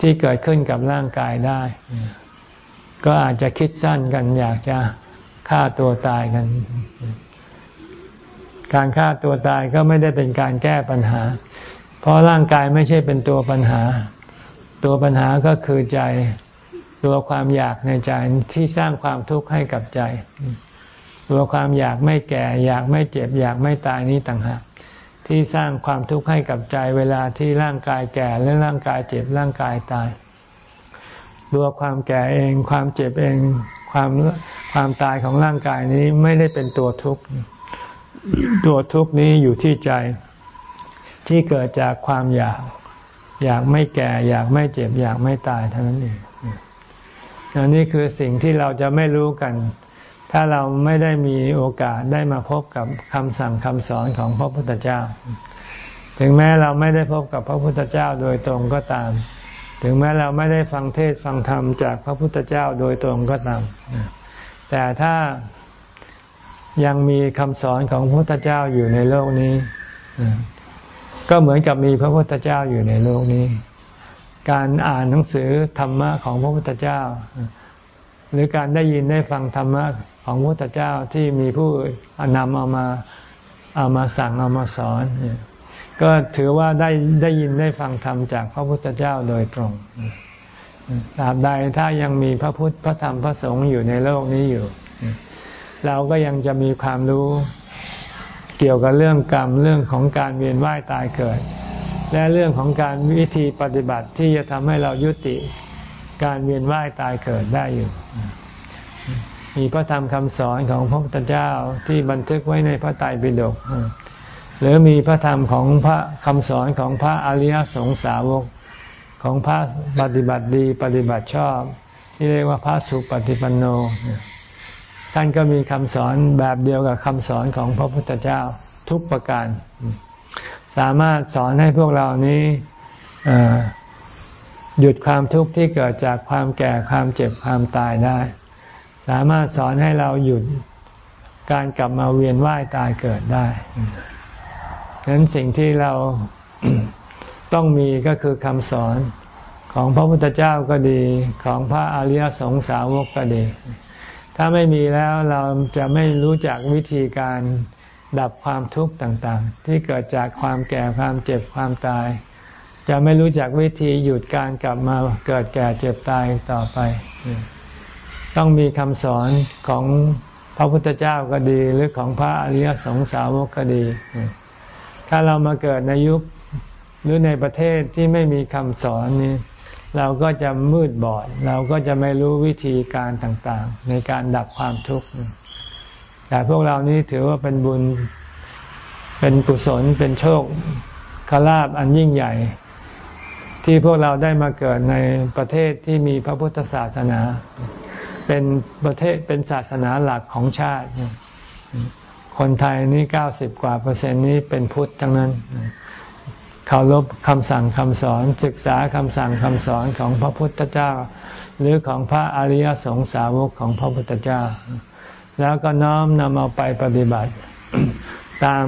ที่เกิดขึ้นกับร่างกายได้ ก็อาจจะคิดสั้นกันอยากจะฆ่าตัวตายกัน การฆ่าตัวตายก็ไม่ได้เป็นการแก้ปัญหา เพราะร่างกายไม่ใช่เป็นตัวปัญหา ตัวปัญหาก็คือใจตัวความอยากในใจที่สร้างความทุกข์ให้กับใจ ตัวความอยากไม่แก่ อยากไม่เจ็บ อยากไม่ตายนี้ต่างหาก ที่สร้างความทุกข์ให้กับใจเวลาที่ร่างกายแก่และร่างกายเจ็บร่างกายตายตัวความแก่เองความเจ็บเองความความตายของร่างกายนี้ไม่ได้เป็นตัวทุกข์ตัวทุกข์นี้อยู่ที่ใจที่เกิดจากความอยาก อยากไม่แก่ อยากไม่เจ็บ อยากไม่ตายเท่านั้นเองอันนี้คือสิ่งที่เราจะไม่รู้กัน ถ้าเราไม่ได้มีโอกาสได้มาพบกับคำสั่งคำสอนของพระพุทธเจ้า ถึงแม้เราไม่ได้พบกับพระพุทธเจ้าโดยตรงก็ตาม ถึงแม้เราไม่ได้ฟังเทศฟังธรรมจากพระพุทธเจ้าโดยตรงก็ตาม แต่ถ้ายังมีคำสอนของพระพุทธเจ้าอยู่ในโลกนี้ ก็เหมือนกับมีพระพุทธเจ้าอยู่ในโลกนี้ การอ่านหนังสือธรรมะของพระพุทธเจ้า หรือการได้ยินได้ฟังธรรมะของพระพุทธเจ้าที่มีผู้นำเอามาเอามาสั่งเอามาสอน ก็ถือว่าได้ได้ยินได้ฟังธรรมจากพระพุทธเจ้าโดยตรงตราบใดถ้ายังมีพระพุทธพระธรรมพระสงฆ์อยู่ในโลกนี้อยู่ เราก็ยังจะมีความรู้เกี่ยวกับเรื่องกรรมเรื่องของการเวียนว่ายตายเกิด และเรื่องของการวิธีปฏิบัติที่จะทำให้เรายุติ การเวียนว่ายตายเกิดได้อยู่ มีพระธรรมคำสอนของพระพุทธเจ้าที่บันทึกไว้ในพระไตรปิฎกหรือมีพระธรรมของพระคำสอนของพระอริยสงสาวกของพระปฏิบัติดีปฏิบัติชอบ ที่เรียกว่าพระสุปฏิปันโน ท่านก็มีคำสอนแบบเดียวกับคำสอนของพระพุทธเจ้าทุกประการ สามารถสอนให้พวกเรานี้ หยุดความทุกข์ที่เกิดจากความแก่ความเจ็บความตายได้ สามารถสอนให้เราหยุดการกลับมาเวียนว่ายตายเกิดได้ดังนั้นสิ่งที่เราต้องมีก็คือคำสอนของพระพุทธเจ้าก็ดีของพระอริยสงสาวกก็ดี ถ้าไม่มีแล้วเราจะไม่รู้จักวิธีการดับความทุกข์ต่างๆ ที่เกิดจากความแก่ความเจ็บความตาย จะไม่รู้จักวิธีหยุดการกลับมาเกิดแก่เจ็บตายต่อไป ต้องมีคำสอนของพระพุทธเจ้าก็ดี หรือของพระอริยสงสาวกก็ดี ถ้าเรามาเกิดในยุคหรือในประเทศที่ไม่มีคำสอนนี้เราก็จะมืดบอด เราก็จะไม่รู้วิธีการต่างๆ ในการดับความทุกข์ แต่พวกเรานี้ถือว่าเป็นบุญ เป็นกุศล เป็นโชคคลาบอันยิ่งใหญ่ ที่พวกเราได้มาเกิดในประเทศที่มีพระพุทธศาสนา เป็นประเทศเป็นศาสนาหลักของชาติ คนไทยนี่เก้าสิบกว่าเปอร์เซ็นต์นี้เป็นพุทธทั้งนั้นเคารพคำสั่งคำสอน ศึกษาคำสั่งคำสอนของพระพุทธเจ้า หรือของพระอริยสงสาวกของพระพุทธเจ้า แล้วก็น้อมนำเอาไปปฏิบัติ ตาม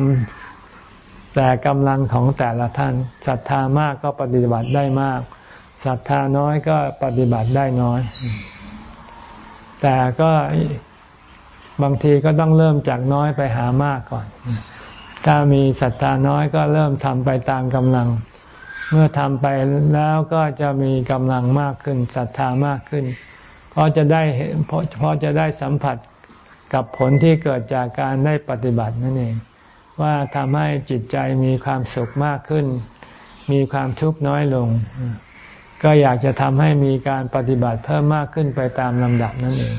แต่กำลังของแต่ละท่านศรัทธามากก็ปฏิบัติได้มากศรัทธาน้อยก็ปฏิบัติได้น้อย แต่ก็บางทีก็ต้องเริ่มจากน้อยไปหามากก่อน ถ้ามีศรัทธาน้อยก็เริ่มทำไปตามกำลัง เมื่อทำไปแล้วก็จะมีกำลังมากขึ้นศรัทธามากขึ้น เพราะจะได้เพราะเพราะจะได้สัมผัสกับผลที่เกิดจากการได้ปฏิบัตินั่นเอง ว่าทำให้จิตใจมีความสุขมากขึ้น มีความทุกข์น้อยลง ก็อยากจะทำให้มีการปฏิบัติเพิ่มมากขึ้นไปตามลำดับนั่นเอง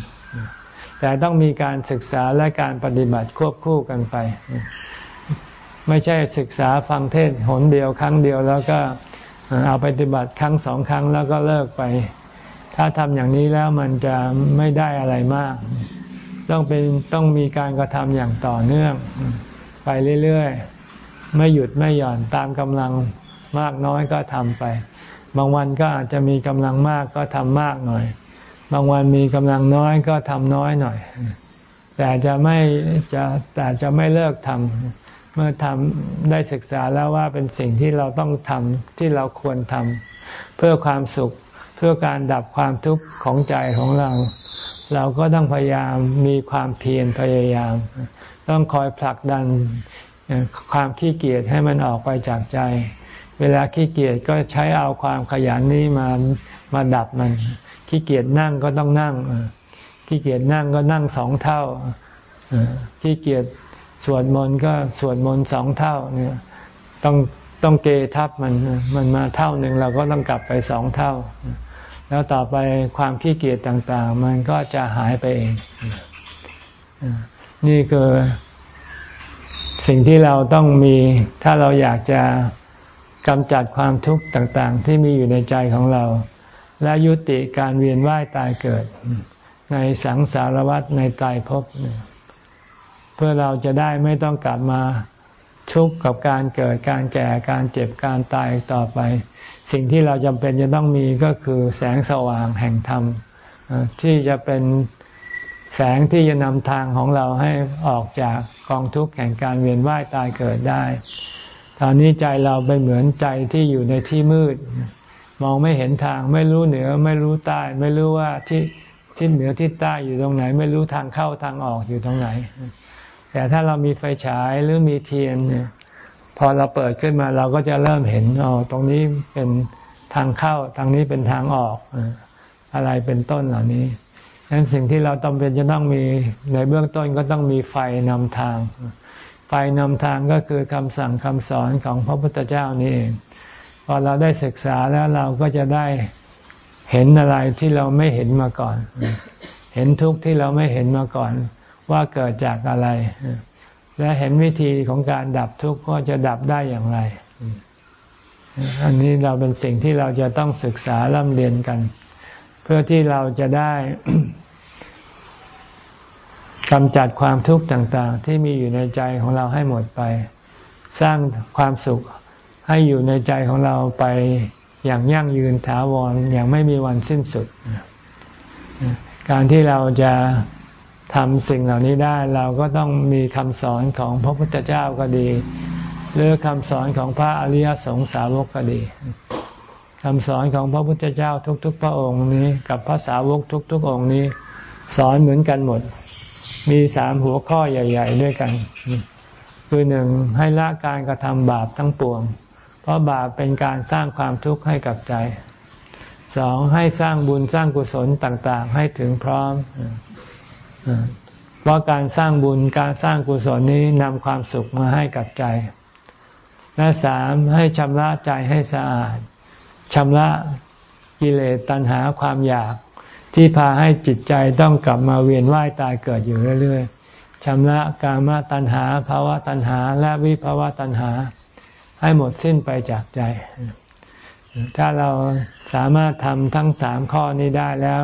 แต่ต้องมีการศึกษาและการปฏิบัติควบคู่กันไป ไม่ใช่ศึกษาฟังเทศหนเดียวครั้งเดียวแล้วก็เอาปฏิบัติครั้งสองครั้งแล้วก็เลิกไป ถ้าทำอย่างนี้แล้วมันจะไม่ได้อะไรมาก ต้องเป็นต้องมีการกระทำอย่างต่อเนื่อง ไปเรื่อยๆ ไม่หยุดไม่หย่อนตามกำลังมากน้อยก็ทำไป บางวันก็อาจจะมีกำลังมากก็ทำมากหน่อย บางวันมีกำลังน้อยก็ทำน้อยหน่อย แต่จะไม่จะแต่จะไม่เลิกทำเมื่อทำได้ศึกษาแล้วว่าเป็นสิ่งที่เราต้องทำที่เราควรทำเพื่อความสุขเพื่อการดับความทุกข์ของใจของเรา เราก็ต้องพยายามมีความเพียรพยายาม ต้องคอยผลักดันความขี้เกียจให้มันออกไปจากใจ เวลาขี้เกียจก็ใช้เอาความขยันนี้มามาดับมัน ขี้เกียจนั่งก็ต้องนั่งขี้เกียจนั่งก็นั่งสองเท่าขี้เกียจสวดมนต์ก็สวดมนต์สองเท่าเนี่ยต้องต้องเกทับมันมันมาเท่าหนึ่งเราก็ต้องกลับไปสองเท่า แล้วต่อไปความขี้เกียจต่าง ๆ มันก็จะหายไปเอง นี่คือสิ่งที่เราต้องมี ถ้าเราอยากจะกำจัดความทุกข์ต่าง ๆ ที่มีอยู่ในใจของเรา และยุติการเวียนว่ายตายเกิด ในสังสารวัฏในตายภพเพื่อเราจะได้ไม่ต้องกลับมาทุกข์กับการเกิดการแก่การเจ็บการตายต่อไป สิ่งที่เราจำเป็นจะต้องมีก็คือแสงสว่างแห่งธรรมที่จะเป็น แสงที่จะนำทางของเราให้ออกจากกองทุกข์แห่งการเวียนว่ายตายเกิดได้ตอนนี้ใจเราเป็นเหมือนใจที่อยู่ในที่มืด มองไม่เห็นทางไม่รู้เหนือไม่รู้ใต้ ไม่รู้ว่าที่ที่เหนือที่ใต้อยู่ตรงไหน ไม่รู้ทางเข้าทางออกอยู่ตรงไหน แต่ถ้าเรามีไฟฉายหรือมีเทียนเนี่ยพอเราเปิดขึ้นมาเราก็จะเริ่มเห็นอ๋อตรงนี้เป็นทางเข้าทางนี้เป็นทางออก อะไรเป็นต้นเหล่านี้ ดังนั้นสิ่งที่เราต้องเป็นจะต้องมีในเบื้องต้นก็ต้องมีไฟนำทาง ไฟนำทางก็คือคำสั่งคำสอนของพระพุทธเจ้านี่เอง พอเราได้ศึกษาแล้วเราก็จะได้เห็นอะไรที่เราไม่เห็นมาก่อน เห็นทุกข์ที่เราไม่เห็นมาก่อน ว่าเกิดจากอะไร และเห็นวิธีของการดับทุกข์ว่าจะดับได้อย่างไร อันนี้เราเป็นสิ่งที่เราจะต้องศึกษาล่ำเรียนกัน พื่อที่เราจะได้กำจัดความทุกข์ต่าง ๆ ที่มีอยู่ในใจของเราให้หมดไป สร้างความสุขให้อยู่ในใจของเราไปอย่างยั่งยืนถาวรอย่างไม่มีวันสิ้นสุด การที่เราจะทำสิ่งเหล่านี้ได้ เราก็ต้องมีคำสอนของพระพุทธเจ้าก็ดี หรือคำสอนของพระอริยสงสาวกก็ดี คำสอนของพระพุทธเจ้าทุก ๆ พระองค์นี้ กับภาษาวกทุก ๆ องค์นี้ สอนเหมือนกันหมด มีสามหัวข้อใหญ่ ๆ ด้วยกัน คือหนึ่งให้ละการกระทำบาปทั้งปวง เพราะบาปเป็นการสร้างความทุกข์ให้กับใจสองให้สร้างบุญสร้างกุศลต่าง ๆ ให้ถึงพร้อมเพราะการสร้างบุญการสร้างกุศลนี้นำความสุขมาให้กับใจ และสามให้ชำระใจให้สะอาด ชำระกิเลสตัณหาความอยาก ที่พาให้จิตใจต้องกลับมาเวียนว่ายตายเกิดอยู่เรื่อยๆชำระกามตัณหาภาวะตัณหา และวิภาวะตัณหา ให้หมดสิ้นไปจากใจ ถ้าเราสามารถทำทั้งสามข้อนี้ได้แล้ว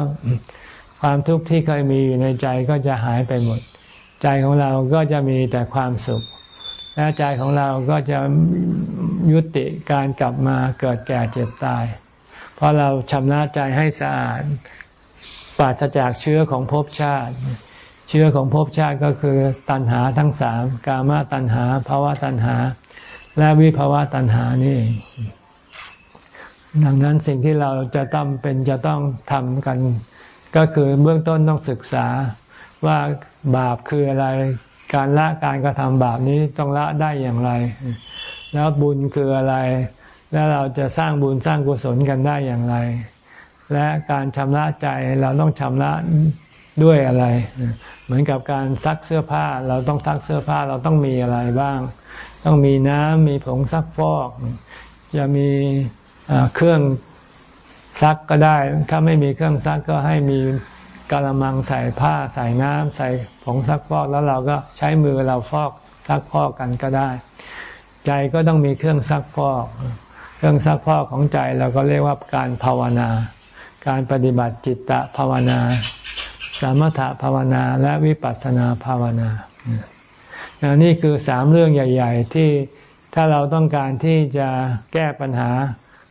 ความทุกข์ที่เคยมีอยู่ในใจก็จะหายไปหมด ใจของเราก็จะมีแต่ความสุข และใจของเราก็จะยุติการกลับมาเกิดแก่เจ็บตาย เพราะเราชำระใจให้สะอาดปราศจากเชื้อของภพชาติ เชื้อของภพชาติก็คือตัณหาทั้งสามกามตัณหาภาวะตัณหา และวิภาวะตัณหานี่ ดังนั้นสิ่งที่เราจะต้องเป็นจะต้องทำกัน ก็คือเบื้องต้นต้องศึกษาว่าบาปคืออะไร การละการกระทำบาปนี้ต้องละได้อย่างไร แล้วบุญคืออะไร แล้วเราจะสร้างบุญสร้างกุศลกันได้อย่างไร และการชำระใจเราต้องชำระด้วยอะไร เหมือนกับการซักเสื้อผ้า เราต้องซักเสื้อผ้าเราต้องมีอะไรบ้าง ต้องมีน้ำมีผงซักฟอก จะมีเครื่องซักก็ได้ ถ้าไม่มีเครื่องซักก็ให้มี กระมังใส่ผ้าใส่น้ำใส่ผงซักฟอกแล้วเราก็ใช้มือเราฟอกซักฟอกกันก็ได้ ใจก็ต้องมีเครื่องซักฟอก เครื่องซักฟอกของใจเราก็เรียกว่าการภาวนา การปฏิบัติจิตตภาวนา สมถภาวนาและวิปัสสนาภาวนานี่คือสามเรื่องใหญ่ ๆ ที่ถ้าเราต้องการที่จะแก้ปัญหา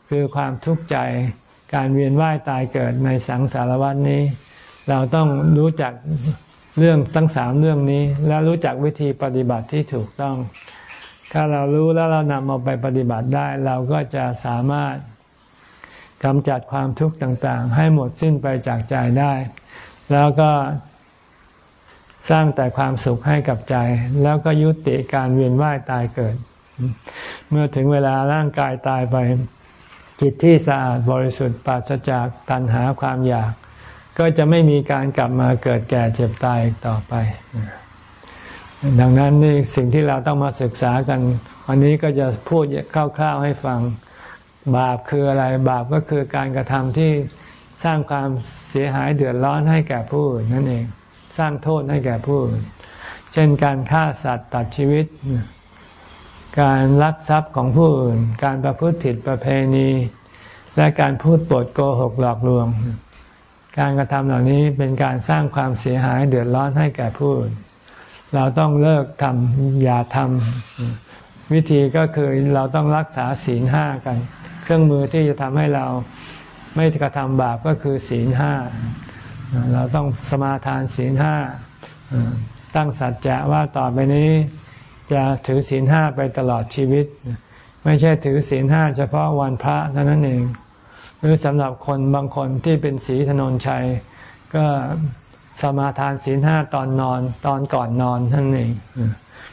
คือความทุกข์ใจ การเวียนว่ายตายเกิดในสังสารวัฏนี้ เราต้องรู้จักเรื่องทั้งสามเรื่องนี้ และรู้จักวิธีปฏิบัติที่ถูกต้อง ถ้าเรารู้แล้วเรานำเอาไปปฏิบัติได้ เราก็จะสามารถกำจัดความทุกข์ต่างๆ ให้หมดสิ้นไปจากใจได้ แล้วก็สร้างแต่ความสุขให้กับใจ แล้วก็ยุติการเวียนว่ายตายเกิด เมื่อถึงเวลาร่างกายตายไป จิตที่สะอาดบริสุทธิ์ปราศจากตัณหาความอยาก ก็จะไม่มีการกลับมาเกิดแก่เจ็บตายต่อไป ดังนั้นนี่สิ่งที่เราต้องมาศึกษากัน วันนี้ก็จะพูดคร่าวๆให้ฟัง บาปคืออะไร บาปก็คือการกระทำที่สร้างความเสียหายเดือดร้อนให้แก่ผู้นั่นเอง สร้างโทษให้แก่ผู้อื่นเช่นการฆ่าสัตว์ตัดชีวิต การลักทรัพย์ของผู้อื่น การประพฤติผิดประเพณี และการพูดปดโกหกหลอกลวง การกระทำเหล่านี้เป็นการสร้างความเสียหายเดือดร้อนให้แก่ผู้อื่นเราต้องเลิกทำอย่าทำวิธีก็คือเราต้องรักษาศีลห้ากัน เครื่องมือที่จะทำให้เราไม่กระทำบาปก็คือศีลห้าเราต้องสมาทานศีลห้าตั้งสัจจะว่าต่อไปนี้จะถือศีลห้าไปตลอดชีวิต ไม่ใช่ถือศีลห้าเฉพาะวันพระเท่านั้นเอง หรือสำหรับคนบางคนที่เป็นศีถนนชัย ก็สมาทานศีลห้าตอนนอนตอนก่อนนอนท่านเอง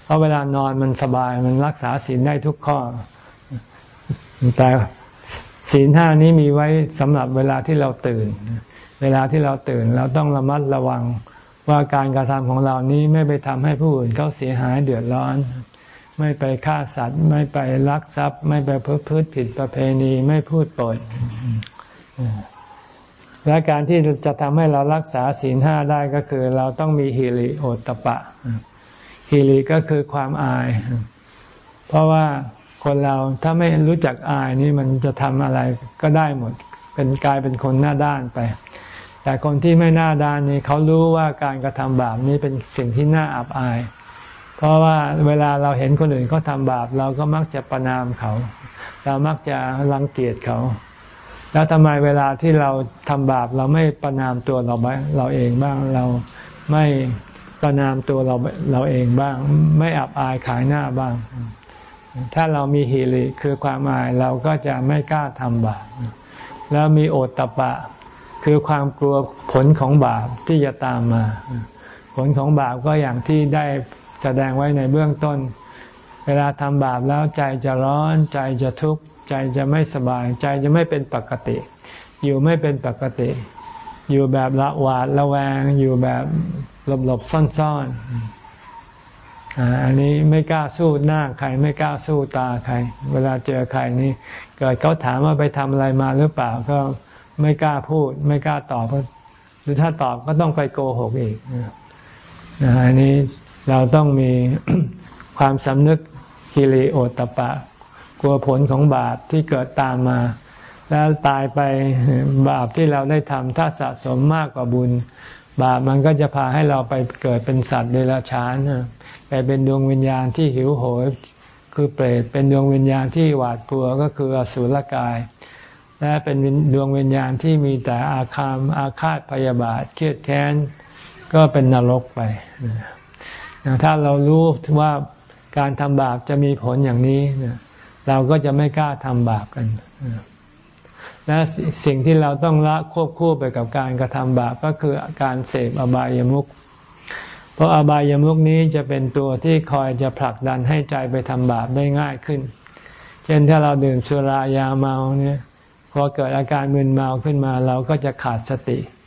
เพราะเวลานอนมันสบายมันรักษาศีลได้ทุกข้อ แต่ศีลห้านี้มีไว้สำหรับเวลาที่เราตื่น เวลาที่เราตื่นเราต้องระมัดระวังว่าการกระทำของเรานี้ไม่ไปทำให้ผู้อื่นเขาเสียหายเดือดร้อน ไม่ไปฆ่าสัตว์ ไม่ไปลักทรัพย์ ไม่ไปเพื่อผิดประเพณีไม่พูดปดและการที่จะทำให้เรารักษาศีลห้าได้ก็คือ เราต้องมีฮิริโอตปะฮิริก็คือความอาย เพราะว่าคนเราถ้าไม่รู้จักอายนี่มันจะทำอะไรก็ได้หมด เป็นกลายเป็นคนหน้าด้านไป แต่คนที่ไม่หน่าด้านนี้เขารู้ว่าการกระทำบาปนี้เป็นสิ่งที่น่าอับอายเพราะว่าเวลาเราเห็นคนอื่นเขาทำบาป เราก็มักจะประนามเขา เรามักจะรังเกียจเขา แล้วทำไมเวลาที่เราทำบาป เราไม่ประนามตัวเราเราเองบ้างเราไม่ประนามตัวเราเราเองบ้าง ไม่อับอายขายหน้าบ้าง ถ้าเรามีฮิริคือความอายเราก็จะไม่กล้าทำบาปแล้วมีโอตตะปะ คือความกลัวผลของบาปที่จะตามมา ผลของบาปก็อย่างที่ได้ แสดงไว้ในเบื้องต้น เวลาทำบาปแล้วใจจะร้อนใจจะทุกข์ใจจะไม่สบาย ใจจะไม่เป็นปกติ อยู่ไม่เป็นปกติ อยู่แบบละหวาดระแวง อยู่แบบหลบหลบซ่อนซ่อนอันนี้ไม่กล้าสู้หน้าใครไม่กล้าสู้ตาใคร เวลาเจอใครนี่เกิดเขาถามว่าไปทำอะไรมาหรือเปล่าก็ไม่กล้าพูด ไม่กล้าตอบหรือถ้าตอบก็ต้องไปโกหกอีกนะอันนี้ เราต้องมีความสำนึกกิริโอตปะ กลัวผลของบาปที่เกิดตามมา แล้วตายไปบาปที่เราได้ทำถ้าสะสมมากกว่าบุญ บาปมันก็จะพาให้เราไปเกิดเป็นสัตว์เดรัจฉานไปเป็นดวงวิญญาณที่หิวโหยคือเปรตเป็นดวงวิญญาณที่หวาดกลัวก็คืออสุรกาย และเป็นดวงวิญญาณที่มีแต่อาคามอาฆาตพยาบาทเครียดแค้นก็เป็นนรกไป ถ้าเรารู้ว่าการทำบาปจะมีผลอย่างนี้ เราก็จะไม่กล้าทำบาปกัน และสิ่งที่เราต้องละควบคู่ไปกับการกระทำบาปก็คือการเสพอบายามุขเพราะอบายามุขนี้จะเป็นตัวที่คอยจะผลักดันให้ใจไปทำบาปได้ง่ายขึ้น เช่นถ้าเราดื่มสุรายาเมาเนี่ยพอเกิดอาการมึนเมาขึ้นมา เราก็จะขาดสติเ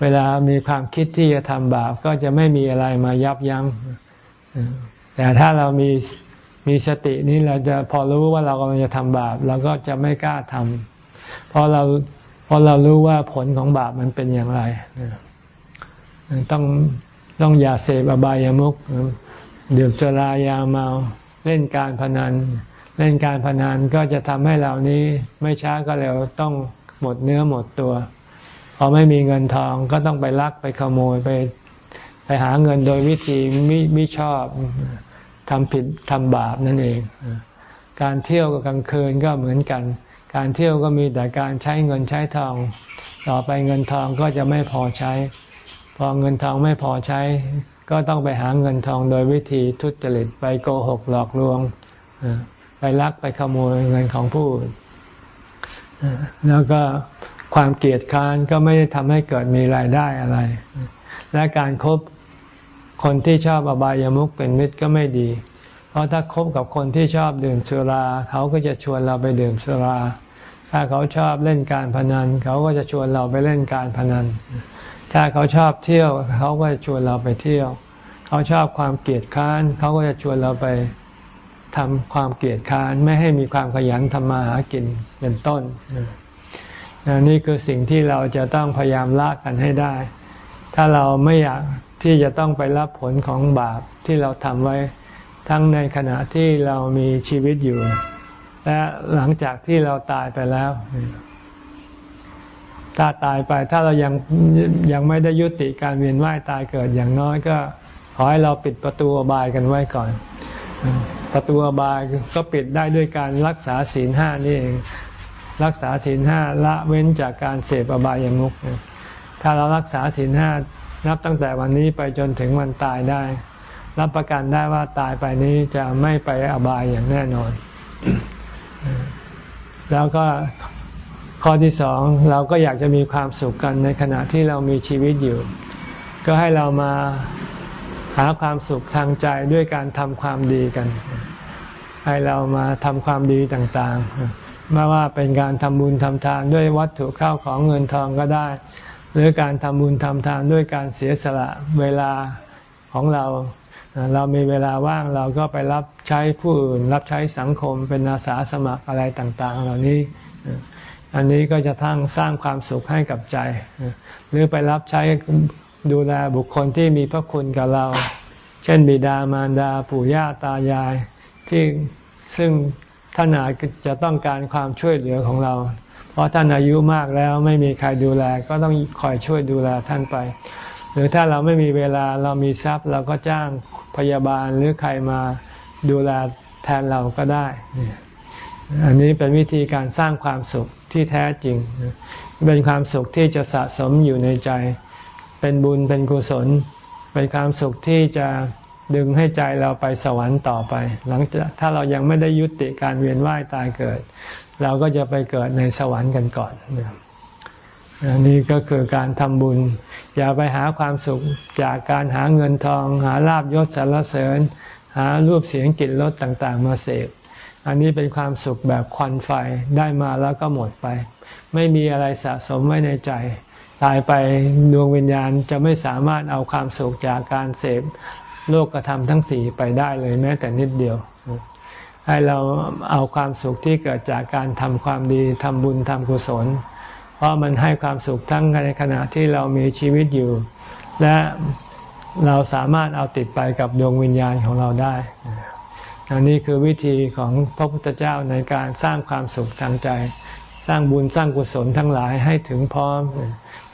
เวลามีความคิดที่จะทำบาปก็จะไม่มีอะไรมายับยัง้งแต่ถ้าเรามีมีสตินี้เราจะพอรู้ว่าเรากำลังจะทำบาปเราก็จะไม่กล้าทำเพราะเราเพราะเรารู้ว่าผลของบาปมันเป็นอย่างไรต้องต้องอย่าเสพอบายามุขดื่มสุรายาเมาเล่นการพนัน เล่นการพนันก็จะทำให้เหล่านี้ไม่ช้าก็เร็วต้องหมดเนื้อหมดตัว พอไม่มีเงินทองก็ต้องไปลักไปขโมยไป ไปหาเงินโดยวิธีมิมิชอบทำผิดทำบาปนั่นเอง การเที่ยวกับกลางคืนก็เหมือนกัน การเที่ยวก็มีแต่การใช้เงินใช้ทอง ต่อไปเงินทองก็จะไม่พอใช้ พอเงินทองไม่พอใช้ ก็ต้องไปหาเงินทองโดยวิธีทุจริตไปโกหกหลอกลวงไปลักไปขโมยเงินของผู้อื่นแล้วก็ ความเกลียดค้านก็ไม่ได้ทำให้เกิดมีรายได้อะไร และการครบคนที่ชอบอบายามุขเป็นมิตรก็ไม่ดีเพเพราะถ้าคบกับคนที่ชอบดื่มสุรา เขาก็จะชวนเราไปดื่มสุรา ถ้าเขาชอบเล่นการพนัน เขาก็จะชวนเราไปเล่นการพนัน ถ้าเขาชอบเที่ยว เขาก็จะชวนเราไปเที่ยว เขาชอบความเกลียดค้าน เขาก็จะชวนเราไปทำความเกลียดค้าน ไม่ให้มีความขยันทำมาหากินเป็นต้น นี่คือสิ่งที่เราจะต้องพยายามละกันให้ได้ ถ้าเราไม่อยากที่จะต้องไปรับผลของบาปที่เราทำไว้ ทั้งในขณะที่เรามีชีวิตอยู่ และหลังจากที่เราตายไปแล้ว ถ้าตายไปถ้าเรายังยังไม่ได้ยุติการเวียนว่ายตายเกิดอย่างน้อยก็ ขอให้เราปิดประตูอบายกันไว้ก่อนประตูอบายก็ปิดได้ด้วยการรักษาศีลห้านี่เอง รักษาศีลห้าละเว้นจากการเสพอบายามุขถ้าเรารักษาศีลห้านับตั้งแต่วันนี้ไปจนถึงวันตายได้ รับประกันได้ว่าตายไปนี้จะไม่ไปอบายอย่างแน่นอน แล้วก็ข้อที่สองเราก็อยากจะมีความสุขกันในขณะที่เรามีชีวิตอยู่ ก็ให้เรามาหาความสุขทางใจด้วยการทำความดีกัน ให้เรามาทำความดีต่างๆ ไม่ว่าเป็นการทำบุญทำทานด้วยวัตถุข้าวของเงินทองก็ได้ หรือการทำบุญทำทานด้วยการเสียสละเวลาของเรา เรามีเวลาว่างเราก็ไปรับใช้ผู้อื่น รับใช้สังคมเป็นอาสาสมัครอะไรต่างๆ เหล่านี้ อันนี้ก็จะทั้งสร้างความสุขให้กับใจ หรือไปรับใช้ดูแลบุคคลที่มีพระคุณกับเรา เช่นบิดามารดาปู่ย่าตายายที่ซึ่ง ท่านอาจจะต้องการความช่วยเหลือของเรา เพราะท่านอายุมากแล้วไม่มีใครดูแลก็ต้องคอยช่วยดูแลท่านไป หรือถ้าเราไม่มีเวลาเรามีทรัพย์เราก็จ้างพยาบาลหรือใครมาดูแลแทนเราก็ได้ อันนี้เป็นวิธีการสร้างความสุขที่แท้จริง เป็นความสุขที่จะสะสมอยู่ในใจ เป็นบุญเป็นกุศล เป็นความสุขที่จะ ดึงให้ใจเราไปสวรรค์ต่อไป หลังจากถ้าเรายังไม่ได้ยุติการเวียนว่ายตายเกิด เราก็จะไปเกิดในสวรรค์กันก่อนอันนี้ก็คือการทำบุญ อย่าไปหาความสุขจากการหาเงินทอง หาลาบยศสรรเสริญ หารูปเสียงกลิ่นรสต่างๆ มาเสพอันนี้เป็นความสุขแบบควันไฟได้มาแล้วก็หมดไป ไม่มีอะไรสะสมไว้ในใจ ตายไปดวงวิญญาณจะไม่สามารถเอาความสุขจากการเสพ โลกกระทำทั้งสี่ไปได้เลยแม้แต่นิดเดียว ให้เราเอาความสุขที่เกิดจากการทำความดีทำบุญทำกุศล เพราะมันให้ความสุขทั้งในขณะที่เรามีชีวิตอยู่ และเราสามารถเอาติดไปกับดวงวิญญาณของเราได้อันนี้คือวิธีของพระพุทธเจ้าในการสร้างความสุขทางใจ สร้างบุญสร้างกุศลทั้งหลายให้ถึงพร้อม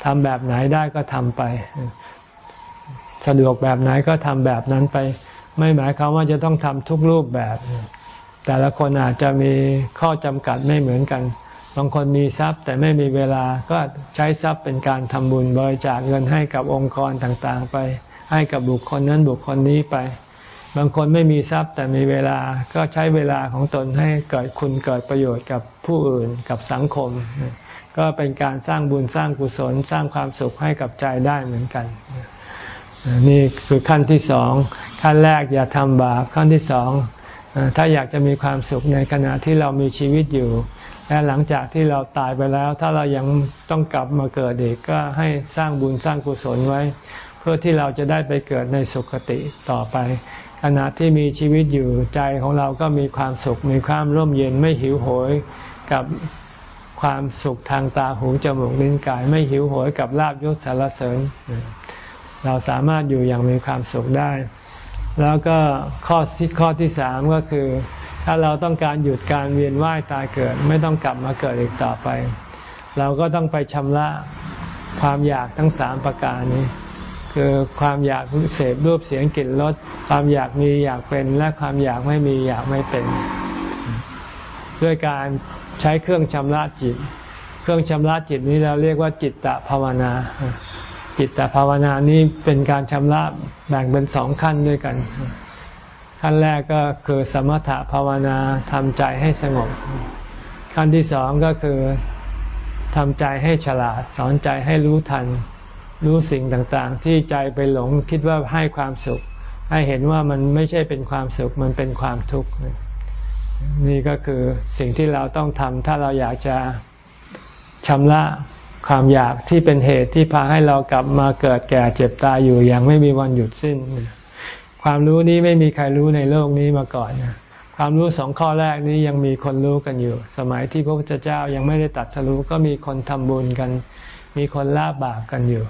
ทำแบบไหนได้ก็ทำไป สะดวกแบบไหนก็ทำแบบนั้นไป ไม่หมายความว่าจะต้องทำทุกรูปแบบ แต่ละคนอาจจะมีข้อจำกัดไม่เหมือนกัน บางคนมีทรัพย์แต่ไม่มีเวลาก็ใช้ทรัพย์เป็นการทำบุญบริจาคเงินให้กับองค์กรต่างๆ ไป ให้กับบุคคลนั้นบุคคลนี้ไป บางคนไม่มีทรัพย์แต่มีเวลาก็ใช้เวลาของตนให้เกิดคุณเกิดประโยชน์กับผู้อื่นกับสังคมก็เป็นการสร้างบุญสร้างกุศลสร้างความสุขให้กับใจได้เหมือนกัน นี่คือขั้นที่สองขั้นแรกอย่าทำบาปขั้นที่สองถ้าอยากจะมีความสุขในขณะที่เรามีชีวิตอยู่ และหลังจากที่เราตายไปแล้ว ถ้าเรายังต้องกลับมาเกิดอีกก็ให้สร้างบุญสร้างกุศลไว้ เพื่อที่เราจะได้ไปเกิดในสุคติต่อไป ขณะที่มีชีวิตอยู่ใจของเราก็มีความสุขมีความร่มเย็นไม่หิวโหยกับความสุขทางตาหูจมูกลิ้นกาย ไม่หิวโหยกับลาบยศสารเสริญ เราสามารถอยู่อย่างมีความสุขได้ แล้วก็ข้อที่ข้อที่สามก็คือ ถ้าเราต้องการหยุดการเวียนว่ายตายเกิด ไม่ต้องกลับมาเกิดอีกต่อไป เราก็ต้องไปชำระความอยากทั้งสามประการนี้ คือความอยากเสพรูปเสียงกลิ่นรสความอยากมีอยากเป็นและความอยากไม่มีอยากไม่เป็น ด้วยการใช้เครื่องชำระจิต เครื่องชำระจิตนี้เราเรียกว่าจิตตภาวนา จิตตภาวนานี้เป็นการชำระแบ่งเป็นสองขั้นด้วยกัน ขั้นแรกก็คือสมถะภาวนาทำใจให้สงบ ขั้นที่สองก็คือทำใจให้ฉลาด สอนใจให้รู้ทัน รู้สิ่งต่างๆ ที่ใจไปหลงคิดว่าให้ความสุข ให้เห็นว่ามันไม่ใช่เป็นความสุขมันเป็นความทุกข์นี่ก็คือสิ่งที่เราต้องทำถ้าเราอยากจะชำระ ความอยากที่เป็นเหตุที่พาให้เรากลับมาเกิดแก่เจ็บตายอยู่อย่างไม่มีวันหยุดสิ้น ความรู้นี้ไม่มีใครรู้ในโลกนี้มาก่อนนะความรู้สองข้อแรกนี้ยังมีคนรู้กันอยู่ สมัยที่พระพุทธเจ้ายังไม่ได้ตัดสรู้ก็มีคนทำบุญกัน มีคนละบาปกันอยู่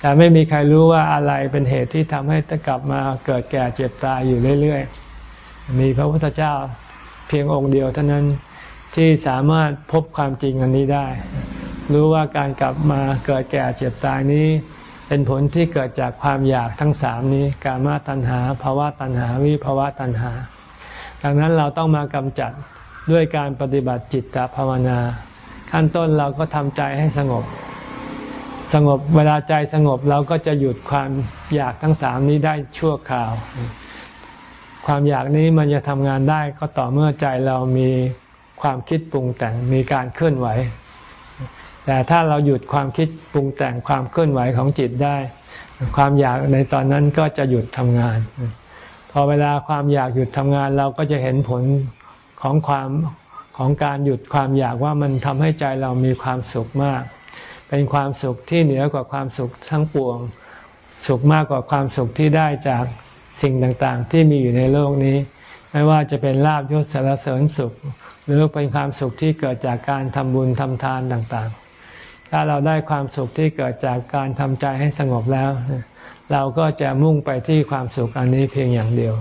แต่ไม่มีใครรู้ว่าอะไรเป็นเหตุที่ทำให้ตกลับมาเกิดแก่เจ็บตายอยู่เรื่อยๆ มีพระพุทธเจ้าเพียงองค์เดียวเท่านั้นที่สามารถพบความจริงอันนี้ได้ รู้ว่าการกลับมาเกิดแก่เจ็บตายนี้ เป็นผลที่เกิดจากความอยากทั้งสามนี้ กามาตัณหาภาวะตัณหาวิภาวะตัณหา ดังนั้นเราต้องมากำจัดด้วยการปฏิบัติจิตตภาวนา ขั้นต้นเราก็ทำใจให้สงบ สงบเวลาใจสงบเราก็จะหยุดความอยากทั้งสามนี้ได้ชั่วคราว ความอยากนี้มันจะทำงานได้ก็ต่อเมื่อใจเรามีความคิดปรุงแต่งมีการเคลื่อนไหว แต่ถ้าเราหยุดความคิดปรุงแต่งความเคลื่อนไหวของจิตได้ ความอยากในตอนนั้นก็จะหยุดทำงาน พอเวลาความอยากหยุดทำงานเราก็จะเห็นผลของความของการหยุดความอยากว่ามันทำให้ใจเรามีความสุขมาก เป็นความสุขที่เหนือกว่าความสุขทั้งปวง สุขมากกว่าความสุขที่ได้จากสิ่งต่างๆ ที่มีอยู่ในโลกนี้ ไม่ว่าจะเป็นลาบยศสารเสริญสุข หรือเป็นความสุขที่เกิดจากการทำบุญทำทานต่างๆ ถ้าเราได้ความสุขที่เกิดจากการทำใจให้สงบแล้ว เราก็จะมุ่งไปที่ความสุขอันนี้เพียงอย่างเดียว